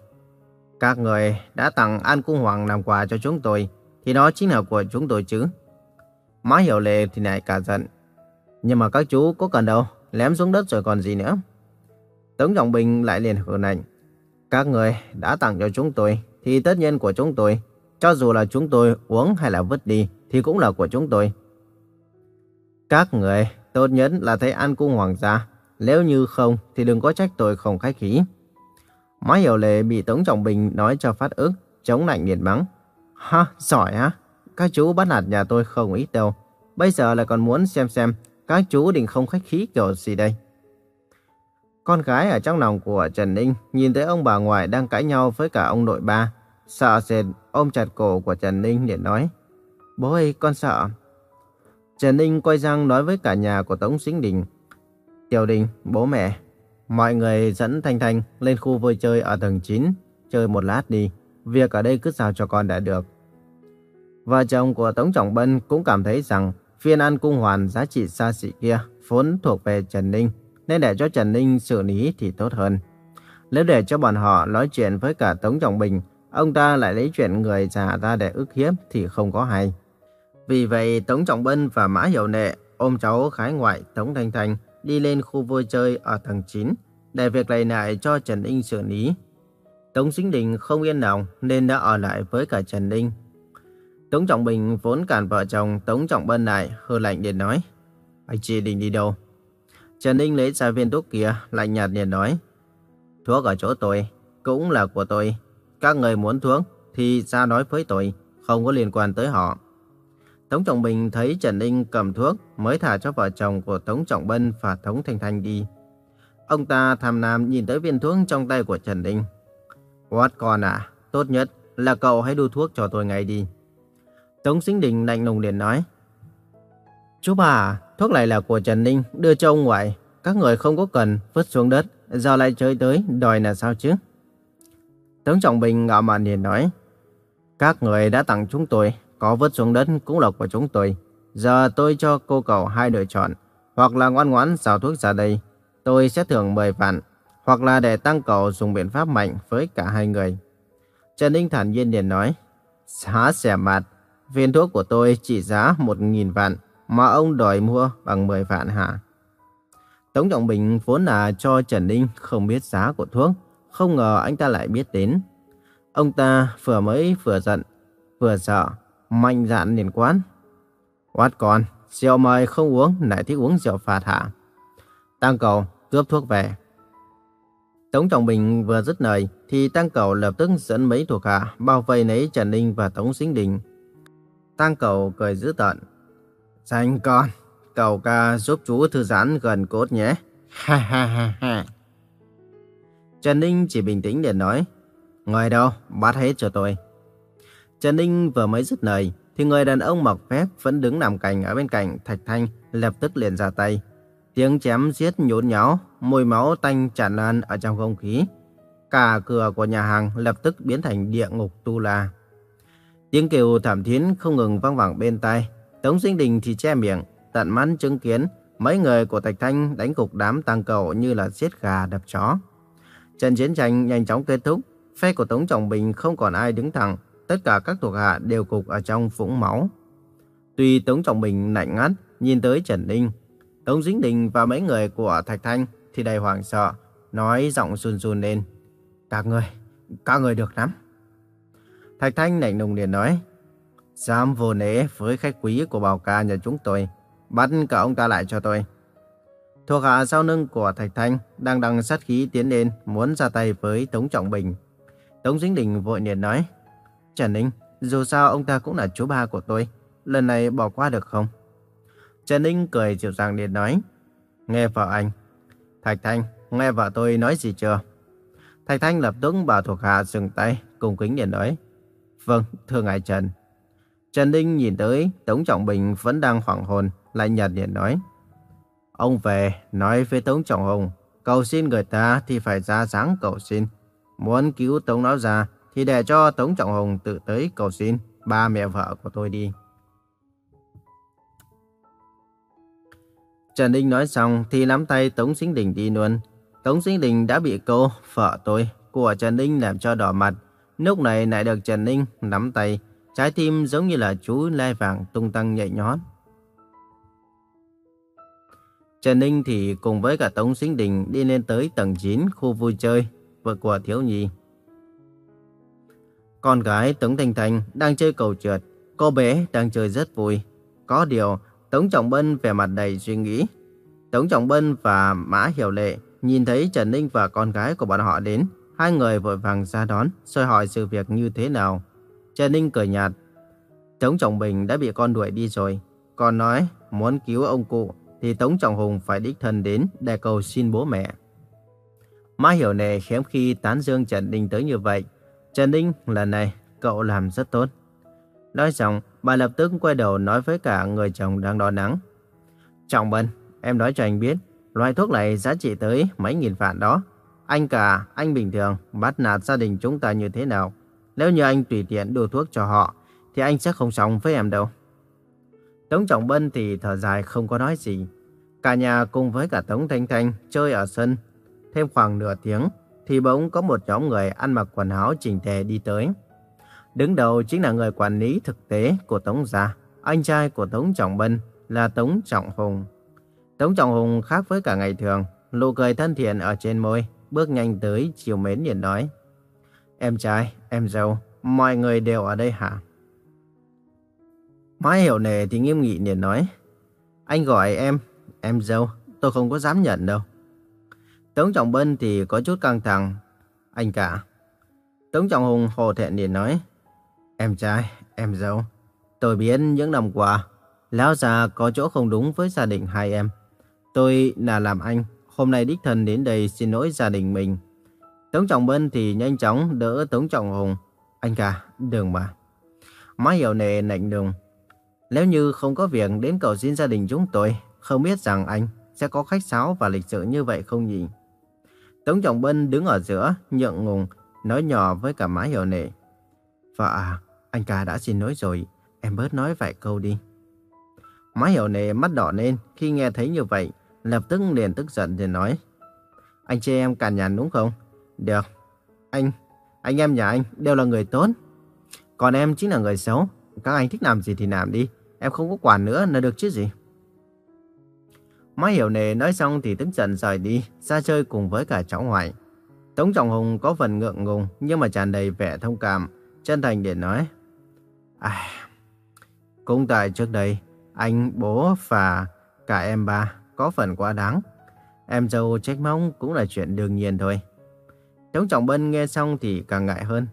Các người đã tặng An Cung Hoàng làm quà cho chúng tôi, thì đó chính là của chúng tôi chứ. Má hiểu lệ thì lại cả giận. Nhưng mà các chú có cần đâu, lém xuống đất rồi còn gì nữa. Tống Trọng Bình lại liền hờn lạnh. Các người đã tặng cho chúng tôi, thì tất nhiên của chúng tôi. Cho dù là chúng tôi uống hay là vứt đi, thì cũng là của chúng tôi. Các người tốt nhất là thấy An Cung Hoàng gia nếu như không thì đừng có trách tôi không khách khí. Má hiểu lệ bị Tống Trọng Bình nói cho phát ức, chống lạnh nghiền mắng. Ha, giỏi ha, các chú bắt nạt nhà tôi không ít đâu. Bây giờ lại còn muốn xem xem các chú định không khách khí kiểu gì đây. Con gái ở trong lòng của Trần Ninh nhìn thấy ông bà ngoại đang cãi nhau với cả ông nội ba. Sợ sệt ôm chặt cổ của Trần Ninh để nói. Bố ơi, con sợ. Trần Ninh quay sang nói với cả nhà của Tống Sinh Đình. Tiểu Đình, bố mẹ, mọi người dẫn Thanh Thanh lên khu vui chơi ở tầng 9, chơi một lát đi. Việc ở đây cứ giao cho con đã được. Vợ chồng của Tống Trọng Bân cũng cảm thấy rằng phiên ăn cung hoàn giá trị xa xỉ kia vốn thuộc về Trần Ninh, nên để cho Trần Ninh xử lý thì tốt hơn. Nếu để cho bọn họ nói chuyện với cả Tống Trọng Bình, ông ta lại lấy chuyện người già ra để ức hiếp thì không có hay. Vì vậy, Tống Trọng Bân và Mã Hiểu Nệ ôm cháu khái ngoại Tống Thanh Thanh đi lên khu vui chơi ở tầng 9 để việc này lại cho Trần Ninh xử lý. Tống Sinh Đình không yên lòng nên đã ở lại với cả Trần Ninh. Tống Trọng Bình vốn cản vợ chồng Tống Trọng Bân lại hư lạnh để nói. Anh chị định đi đâu? Trần Ninh lấy ra viên thuốc kia lạnh nhạt liền nói. Thuốc ở chỗ tôi, cũng là của tôi. Các người muốn thuốc thì ra nói với tôi, không có liên quan tới họ. Tống Trọng Bình thấy Trần Ninh cầm thuốc mới thả cho vợ chồng của Tống Trọng Bân và Tống Thanh Thanh đi. Ông ta tham lam nhìn tới viên thuốc trong tay của Trần Ninh. "What con à, tốt nhất là cậu hãy đưa thuốc cho tôi ngay đi. Tống Sinh Đình lạnh lùng liền nói. Chú bà, thuốc này là của Trần Ninh, đưa cho ông ngoại. Các người không có cần, vứt xuống đất, giờ lại chơi tới, đòi là sao chứ? Tống Trọng Bình ngạo mạn liền nói. Các người đã tặng chúng tôi có vứt xuống đất cũng là của chúng tôi. Giờ tôi cho cô cậu hai lựa chọn. Hoặc là ngoan ngoãn xào thuốc ra đây. Tôi sẽ thưởng 10 vạn. Hoặc là để tăng cậu dùng biện pháp mạnh với cả hai người. Trần Ninh thản nhiên liền nói, giá xẻ mặt, viên thuốc của tôi chỉ giá 1.000 vạn, mà ông đòi mua bằng 10 vạn hả? Tống Trọng Bình vốn là cho Trần Ninh không biết giá của thuốc, không ngờ anh ta lại biết đến. Ông ta vừa mới vừa giận, vừa sợ, mạnh dạn liền quán. Quát con, rượu mời không uống, lại thích uống rượu phạt hả? Tăng cầu, cướp thuốc về. Tống Trọng Bình vừa dứt lời, thì Tăng Cầu lập tức dẫn mấy thuộc hạ bao vây lấy Trần Ninh và Tống Sinh Đình. Tăng Cầu cười dữ tợn. Dành con, cầu ca giúp chú thư giãn gần cốt nhé. Ha ha ha ha. Trần Ninh chỉ bình tĩnh để nói. Người đâu, bắt hết cho tôi. Trần Ninh vừa mới dứt lời, thì người đàn ông mặc vest vẫn đứng nằm cành ở bên cạnh Thạch Thanh lập tức liền ra tay. Tiếng chém giết nhốn nháo, mùi máu tanh tràn lan ở trong không khí. Cả cửa của nhà hàng lập tức biến thành địa ngục tu la. Tiếng kêu thảm thiết không ngừng vang vẳng bên tai. Tống Sinh Đình thì che miệng, tận mắt chứng kiến mấy người của Thạch Thanh đánh cục đám tăng cầu như là giết gà đập chó. Trận chiến tranh nhanh chóng kết thúc, phe của Tống Trọng Bình không còn ai đứng thẳng, tất cả các thuộc hạ đều cục ở trong vũng máu. Tuy Tống Trọng Bình lạnh ngắt, nhìn tới Trần Ninh, Tống Dính Đình và mấy người của Thạch Thanh thì đầy hoảng sợ, nói giọng run run lên. Các người, các người được lắm. Thạch Thanh lạnh lùng liền nói, dám vô nể với khách quý của Bảo Ca nhà chúng tôi, bắt cả ông ta lại cho tôi. Thuộc hạ sau lưng của Thạch Thanh đang đằng sát khí tiến lên muốn ra tay với Tống Trọng Bình. Tống Dính Đình vội liền nói, Trần Ninh, dù sao ông ta cũng là chú ba của tôi, lần này bỏ qua được không? Trần Ninh cười dịu dàng điện nói, nghe vợ anh. Thạch Thanh, nghe vợ tôi nói gì chưa? Thạch Thanh lập tức bảo thuộc hạ dừng tay, cùng kính điện nói, vâng, thưa ngài Trần. Trần Ninh nhìn tới, Tống Trọng Bình vẫn đang hoảng hồn, lại nhạt điện nói, ông về nói với Tống Trọng Hùng, cầu xin người ta thì phải ra dáng cầu xin. Muốn cứu Tống nó ra thì để cho Tống Trọng Hùng tự tới cầu xin ba mẹ vợ của tôi đi. Trần Ninh nói xong thì nắm tay Tống Sinh Đình đi luôn. Tống Sinh Đình đã bị cô, vợ tôi, của Trần Ninh làm cho đỏ mặt. Lúc này lại được Trần Ninh nắm tay, trái tim giống như là chú lai vàng tung tăng nhảy nhót. Trần Ninh thì cùng với cả Tống Sinh Đình đi lên tới tầng 9 khu vui chơi vợ của thiếu nhi. Con gái Tống Thanh Thanh đang chơi cầu trượt, cô bé đang chơi rất vui. Có điều, Tống Trọng Bân vẻ mặt đầy suy nghĩ. Tống Trọng Bân và Mã Hiểu Lệ nhìn thấy Trần Ninh và con gái của bọn họ đến. Hai người vội vàng ra đón, xoay hỏi sự việc như thế nào. Trần Ninh cười nhạt. Tống Trọng Bình đã bị con đuổi đi rồi. Còn nói muốn cứu ông cụ thì Tống Trọng Hùng phải đích thân đến để cầu xin bố mẹ. Mã Hiểu Lệ khiếm khi tán dương Trần Ninh tới như vậy. Trần Ninh lần này cậu làm rất tốt. Nói xong, bà lập tức quay đầu nói với cả người chồng đang đo nắng. Trọng Bân, em nói cho anh biết, loại thuốc này giá trị tới mấy nghìn vạn đó. Anh cả, anh bình thường, bắt nạt gia đình chúng ta như thế nào? Nếu như anh tùy tiện đưa thuốc cho họ, thì anh sẽ không sống với em đâu. Tống Trọng Bân thì thở dài không có nói gì. Cả nhà cùng với cả Tống Thanh Thanh chơi ở sân. Thêm khoảng nửa tiếng, thì bỗng có một nhóm người ăn mặc quần áo chỉnh tề đi tới. Đứng đầu chính là người quản lý thực tế của Tống Gia, anh trai của Tống Trọng Bân là Tống Trọng Hùng. Tống Trọng Hùng khác với cả ngày thường, nụ cười thân thiện ở trên môi, bước nhanh tới chiều mến liền nói. Em trai, em dâu, mọi người đều ở đây hả? Mai hiểu nề thì nghiêm nghị liền nói. Anh gọi em, em dâu, tôi không có dám nhận đâu. Tống Trọng Bân thì có chút căng thẳng. Anh cả. Tống Trọng Hùng hồ thẹn liền nói. Em trai, em dâu, tôi biết những năm qua, lão già có chỗ không đúng với gia đình hai em. Tôi là làm anh, hôm nay đích thân đến đây xin lỗi gia đình mình. Tống Trọng Bân thì nhanh chóng đỡ Tống Trọng Hùng. Anh cả, đừng mà. Má hiểu nề nạnh đường. Nếu như không có việc đến cầu xin gia đình chúng tôi, không biết rằng anh sẽ có khách sáo và lịch sự như vậy không nhỉ? Tống Trọng Bân đứng ở giữa, nhượng ngùng, nói nhỏ với cả má hiểu nệ. Vợ à, anh cả đã xin lỗi rồi, em bớt nói vài câu đi. Má hiểu nệ mắt đỏ lên khi nghe thấy như vậy, lập tức liền tức giận rồi nói. Anh chê em càn nhằn đúng không? Được, anh, Anh em nhà anh đều là người tốt. Còn em chính là người xấu. Các anh thích làm gì thì làm đi. Em không có quản nữa là được chứ gì. Má hiểu nề nói xong thì tức giận rời đi, ra chơi cùng với cả cháu ngoại. Tống Trọng Hùng có phần ngượng ngùng nhưng mà tràn đầy vẻ thông cảm, chân thành để nói. À, cũng tại trước đây, anh, bố và cả em ba có phần quá đáng. Em dâu trách móc cũng là chuyện đương nhiên thôi. Tống Trọng Bân nghe xong thì càng ngại hơn.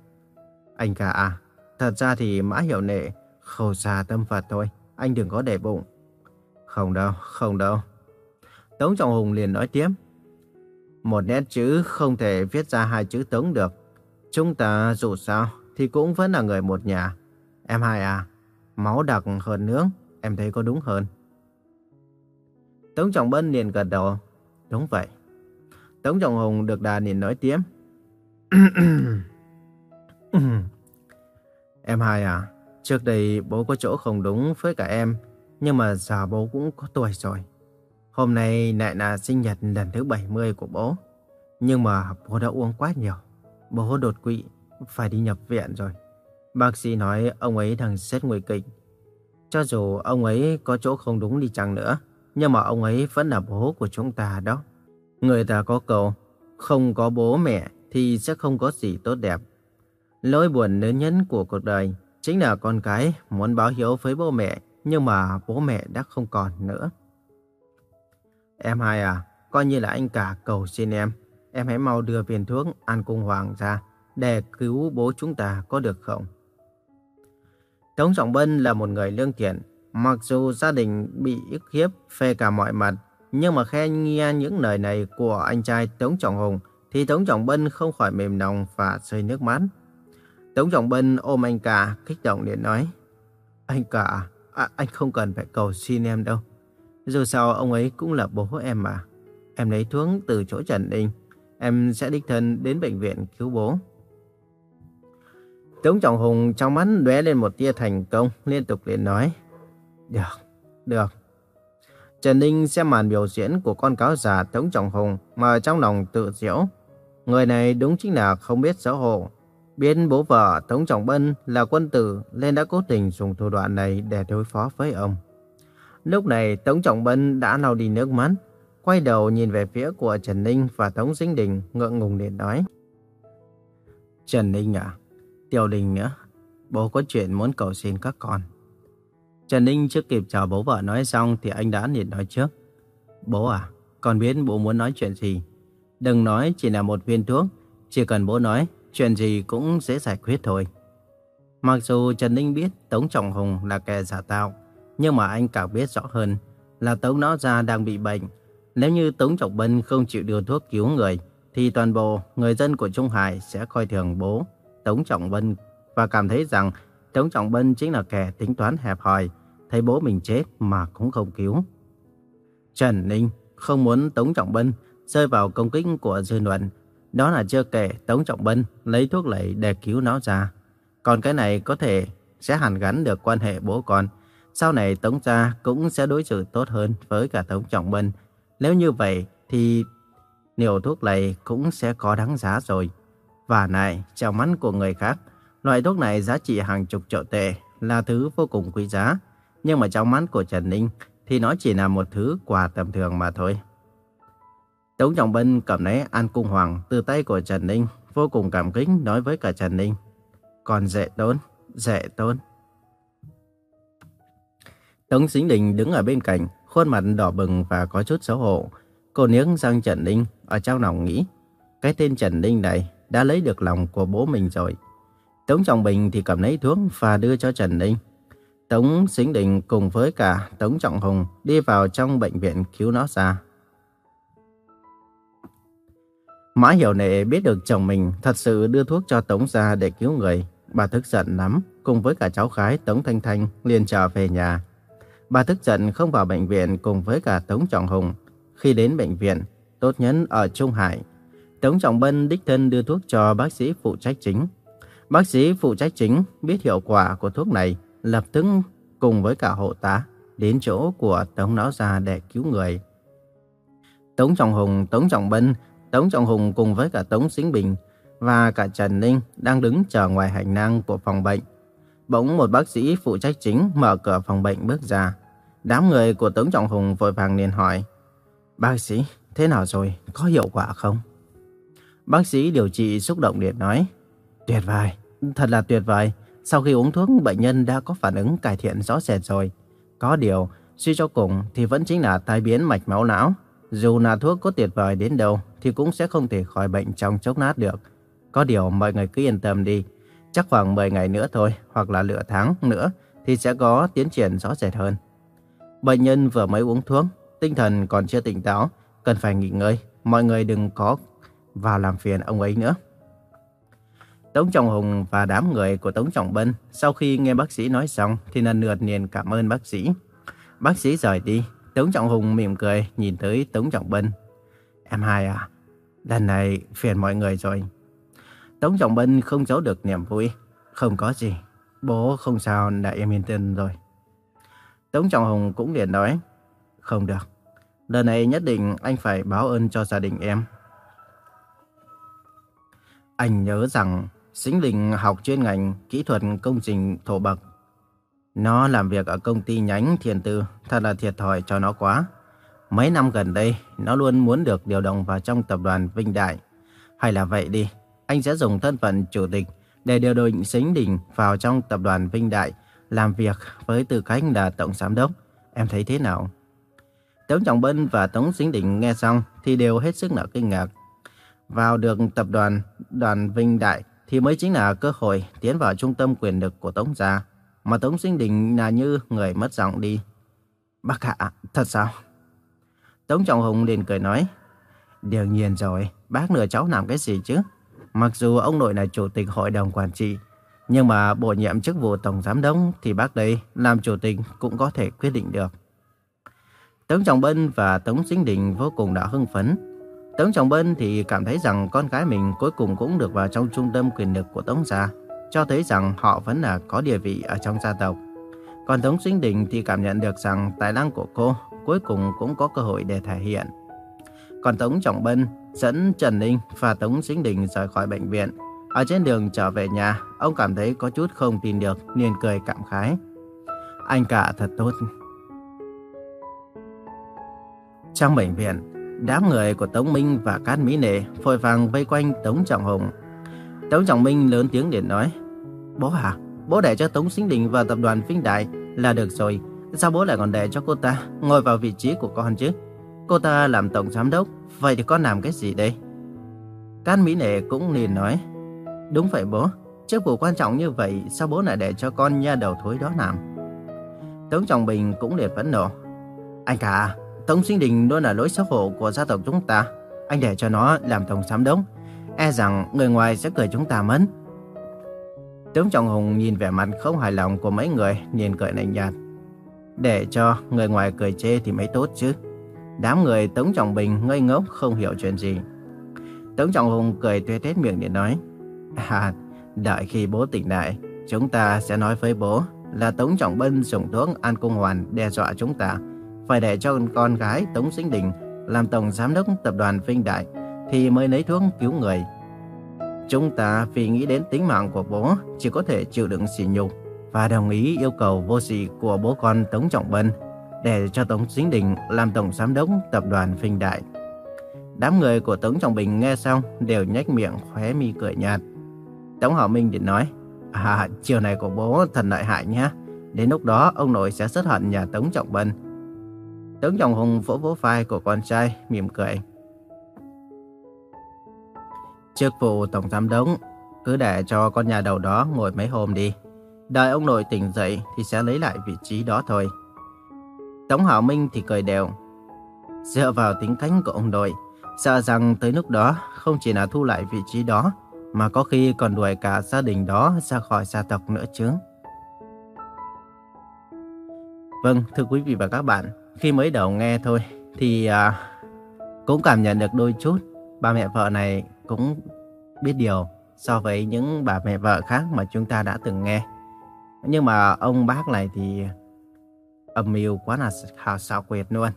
Anh cả à, thật ra thì mã hiểu nệ, khẩu xà tâm Phật thôi, anh đừng có để bụng. Không đâu, không đâu. Tống Trọng Hùng liền nói tiếp. Một nét chữ không thể viết ra hai chữ Tống được. Chúng ta dù sao thì cũng vẫn là người một nhà. Em hai à, máu đặc hơn nướng, em thấy có đúng hơn. Tống Trọng Bân liền gật đầu. Đúng vậy. Tống Trọng Hùng được đà liền nói tiếp. em hai à, trước đây bố có chỗ không đúng với cả em, nhưng mà già bố cũng có tuổi rồi. Hôm nay lại là sinh nhật lần thứ 70 của bố. Nhưng mà bố đã uống quá nhiều. Bố đột quỵ, phải đi nhập viện rồi. Bác sĩ nói ông ấy đang rất nguy kịch. Cho dù ông ấy có chỗ không đúng đi chăng nữa, nhưng mà ông ấy vẫn là bố của chúng ta đó. Người ta có câu, không có bố mẹ thì sẽ không có gì tốt đẹp. Lỗi buồn lớn nhất của cuộc đời chính là con cái muốn báo hiếu với bố mẹ, nhưng mà bố mẹ đã không còn nữa. Em hai à, coi như là anh cả cầu xin em. Em hãy mau đưa viên thuốc An Cung Hoàng ra để cứu bố chúng ta có được không? Tống Trọng Bân là một người lương thiện. Mặc dù gia đình bị ức hiếp phê cả mọi mặt, nhưng mà khi nghe những lời này của anh trai Tống Trọng Hùng, thì Tống Trọng Bân không khỏi mềm lòng và rơi nước mắt. Tống Trọng Bân ôm anh cả, kích động để nói. Anh cả, à, anh không cần phải cầu xin em đâu. Dù sao ông ấy cũng là bố em mà. Em lấy thuốc từ chỗ Trần Ninh. Em sẽ đích thân đến bệnh viện cứu bố. Tống Trọng Hùng trong mắt lóe lên một tia thành công, liên tục liền nói. Được, được. Trần Ninh xem màn biểu diễn của con cáo già Tống Trọng Hùng mà trong lòng tự diễu. Người này đúng chính là không biết xấu hổ. Biết bố vợ Tống Trọng Bân là quân tử nên đã cố tình dùng thủ đoạn này để đối phó với ông. Lúc này Tống Trọng Bân đã lau đi nước mắt, quay đầu nhìn về phía của Trần Ninh và Tống Dính Đình ngượng ngùng để nói. Trần Ninh à, Tiểu Đình nữa, bố có chuyện muốn cầu xin các con. Trần Ninh chưa kịp chờ bố vợ nói xong thì anh đã liền nói trước. Bố à, con biết bố muốn nói chuyện gì. Đừng nói chỉ là một viên thuốc, chỉ cần bố nói, chuyện gì cũng dễ giải quyết thôi. Mặc dù Trần Ninh biết Tống Trọng Hùng là kẻ giả tạo, nhưng mà anh càng biết rõ hơn là Tống Nó Gia đang bị bệnh. Nếu như Tống Trọng Bân không chịu đưa thuốc cứu người, thì toàn bộ người dân của Trung Hải sẽ coi thường bố, Tống Trọng Bân, và cảm thấy rằng Tống Trọng Bân chính là kẻ tính toán hẹp hòi, thấy bố mình chết mà cũng không cứu. Trần Ninh không muốn Tống Trọng Bân rơi vào công kích của dư luận. Đó là chưa kể Tống Trọng Bân lấy thuốc lẩy để cứu nó ra. Còn cái này có thể sẽ hàn gắn được quan hệ bố con. Sau này Tống Gia cũng sẽ đối xử tốt hơn với cả Tống Trọng Bân. Nếu như vậy thì liều thuốc này cũng sẽ có đáng giá rồi. Và này, trong mắt của người khác, loại thuốc này giá trị hàng chục triệu tệ là thứ vô cùng quý giá. Nhưng mà trong mắt của Trần Ninh thì nó chỉ là một thứ quà tầm thường mà thôi. Tống Trọng Bân cầm lấy An Cung Hoàng từ tay của Trần Ninh, vô cùng cảm kích nói với cả Trần Ninh. Còn dễ tốn, dễ tốn. Tống Dính Đình đứng ở bên cạnh, khuôn mặt đỏ bừng và có chút xấu hổ. Cô niếng sang Trần Ninh, ở trong lòng nghĩ, cái tên Trần Ninh này đã lấy được lòng của bố mình rồi. Tống Trọng Bình thì cầm lấy thuốc và đưa cho Trần Ninh. Tống Dính Đình cùng với cả Tống Trọng Hùng đi vào trong bệnh viện cứu nó ra. Mã Hiểu Nệ biết được chồng mình thật sự đưa thuốc cho Tống ra để cứu người. Bà tức giận lắm, cùng với cả cháu gái Tống Thanh Thanh liền trở về nhà. Bà tức giận không vào bệnh viện cùng với cả Tống Trọng Hùng. Khi đến bệnh viện, tốt nhất ở Trung Hải, Tống Trọng Bân đích thân đưa thuốc cho bác sĩ phụ trách chính. Bác sĩ phụ trách chính biết hiệu quả của thuốc này, lập tức cùng với cả hộ tá đến chỗ của Tống Lão Gia để cứu người. Tống Trọng Hùng, Tống Trọng Bân, Tống Trọng Hùng cùng với cả Tống Sinh Bình và cả Trần Ninh đang đứng chờ ngoài hành lang của phòng bệnh. Bỗng một bác sĩ phụ trách chính mở cửa phòng bệnh bước ra. Đám người của tướng Trọng Hùng vội vàng liền hỏi. Bác sĩ, thế nào rồi? Có hiệu quả không? Bác sĩ điều trị xúc động điện nói. Tuyệt vời, thật là tuyệt vời. Sau khi uống thuốc, bệnh nhân đã có phản ứng cải thiện rõ rệt rồi. Có điều, suy cho cùng thì vẫn chính là tai biến mạch máu não. Dù là thuốc có tuyệt vời đến đâu thì cũng sẽ không thể khỏi bệnh trong chốc lát được. Có điều mọi người cứ yên tâm đi. Chắc khoảng 10 ngày nữa thôi, hoặc là nửa tháng nữa thì sẽ có tiến triển rõ rệt hơn. Bệnh nhân vừa mới uống thuốc, tinh thần còn chưa tỉnh táo, cần phải nghỉ ngơi. Mọi người đừng có vào làm phiền ông ấy nữa. Tống Trọng Hùng và đám người của Tống Trọng Bân sau khi nghe bác sĩ nói xong thì lần lượt liền cảm ơn bác sĩ. Bác sĩ rời đi, Tống Trọng Hùng mỉm cười nhìn tới Tống Trọng Bân. Em hai à, lần này phiền mọi người rồi. Tống Trọng Bân không giấu được niềm vui. Không có gì, bố không sao đã em yên tâm rồi. Tống Trọng Hùng cũng liền nói, không được, lần này nhất định anh phải báo ơn cho gia đình em. Anh nhớ rằng Sính Đình học chuyên ngành kỹ thuật công trình thổ bậc. Nó làm việc ở công ty nhánh thiền tư, thật là thiệt thòi cho nó quá. Mấy năm gần đây, nó luôn muốn được điều động vào trong tập đoàn Vinh Đại. Hay là vậy đi, anh sẽ dùng thân phận chủ tịch để điều động Sính Đình vào trong tập đoàn Vinh Đại làm việc với tư cách là tổng giám đốc. Em thấy thế nào? Tống Trọng Bân và Tống sinh Đình nghe xong thì đều hết sức là kinh ngạc. Vào được tập đoàn đoàn Vinh Đại thì mới chính là cơ hội tiến vào trung tâm quyền lực của Tống gia. Mà Tống Sinh Đình là như người mất giọng đi. Bác hạ, thật sao? Tống Trọng Hùng liền cười nói. Đương nhiên rồi, bác nửa cháu làm cái gì chứ? Mặc dù ông nội là chủ tịch hội đồng quản trị, nhưng mà bổ nhiệm chức vụ tổng giám đốc thì bác đây làm chủ tịch cũng có thể quyết định được. Tống Trọng Bân và Tống Sinh Đình vô cùng đã hưng phấn Tống Trọng Bân thì cảm thấy rằng con gái mình cuối cùng cũng được vào trong trung tâm quyền lực của Tống gia, cho thấy rằng họ vẫn là có địa vị ở trong gia tộc. Còn Tống Sinh Đình thì cảm nhận được rằng tài năng của cô cuối cùng cũng có cơ hội để thể hiện. Còn Tống Trọng Bân dẫn Trần Ninh và Tống Sinh Đình rời khỏi bệnh viện. Ở trên đường trở về nhà, ông cảm thấy có chút không tin được, liền cười cảm khái. Anh cả thật tốt. Trong bệnh viện, Đám người của Tống Minh và Cát Mỹ Nệ vội vàng vây quanh Tống Trọng Hùng. Tống Trọng Minh lớn tiếng để nói, Bố hả? Bố để cho Tống Sinh Đình vào tập đoàn Vinh Đại là được rồi. Sao bố lại còn để cho cô ta ngồi vào vị trí của con chứ? Cô ta làm tổng giám đốc, vậy thì con làm cái gì đây? Cát Mỹ Nệ cũng liền nói, Đúng vậy bố, chức vụ quan trọng như vậy sao bố lại để cho con nha đầu thối đó làm? Tống Trọng Bình cũng liệt phẫn nộ. Anh cả, Tống Sinh Đình luôn là lối xấu hổ của gia tộc chúng ta. Anh để cho nó làm tổng giám đốc. E rằng người ngoài sẽ cười chúng ta mất. Tống Trọng Hùng nhìn vẻ mặt không hài lòng của mấy người, nhìn cười lạnh nhạt. Để cho người ngoài cười chê thì mới tốt chứ. Đám người Tống Trọng Bình ngây ngốc không hiểu chuyện gì. Tống Trọng Hùng cười tuê tết miệng để nói. À, đợi khi bố tỉnh lại, chúng ta sẽ nói với bố là Tống Trọng Bân dùng thuốc An Cung Hoàn đe dọa chúng ta phải để cho con gái Tống Sinh Đình làm tổng giám đốc tập đoàn Vinh Đại thì mới lấy thuốc cứu người. Chúng ta vì nghĩ đến tính mạng của bố chỉ có thể chịu đựng sỉ nhục và đồng ý yêu cầu vô sỉ của bố con Tống Trọng Bân để cho Tống Sinh Đình làm tổng giám đốc tập đoàn Vinh Đại. Đám người của Tống Trọng Bình nghe xong đều nhếch miệng khóe mi cười nhạt. Tống Hảo Minh định nói, À, chiều này của bố thật lợi hại nhé. Đến lúc đó ông nội sẽ rất hận nhà Tống Trọng Bân. Tống Trọng Hùng vỗ vỗ vai của con trai, mỉm cười. Chức vụ tổng giám đốc, cứ để cho con nhà đầu đó ngồi mấy hôm đi. Đợi ông nội tỉnh dậy thì sẽ lấy lại vị trí đó thôi. Tống Hảo Minh thì cười đều. Dựa vào tính cách của ông nội, sợ rằng tới lúc đó không chỉ là thu lại vị trí đó, mà có khi còn đuổi cả gia đình đó ra khỏi gia tộc nữa chứ. Vâng, thưa quý vị và các bạn, khi mới đầu nghe thôi thì à, cũng cảm nhận được đôi chút bà mẹ vợ này cũng biết điều so với những bà mẹ vợ khác mà chúng ta đã từng nghe. Nhưng mà ông bác này thì âm mưu quá là hào xảo quyệt luôn.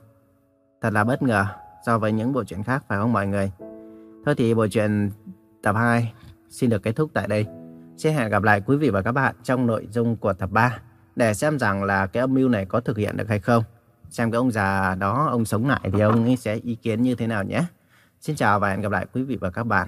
Thật là bất ngờ so với những bộ truyện khác phải không mọi người? Thôi thì bộ truyện tập 2 xin được kết thúc tại đây. Xin hẹn gặp lại quý vị và các bạn trong nội dung của tập 3 để xem rằng là cái âm mưu này có thực hiện được hay không. Xem cái ông già đó, ông sống lại thì ông ấy sẽ ý kiến như thế nào nhé. Xin chào và hẹn gặp lại quý vị và các bạn.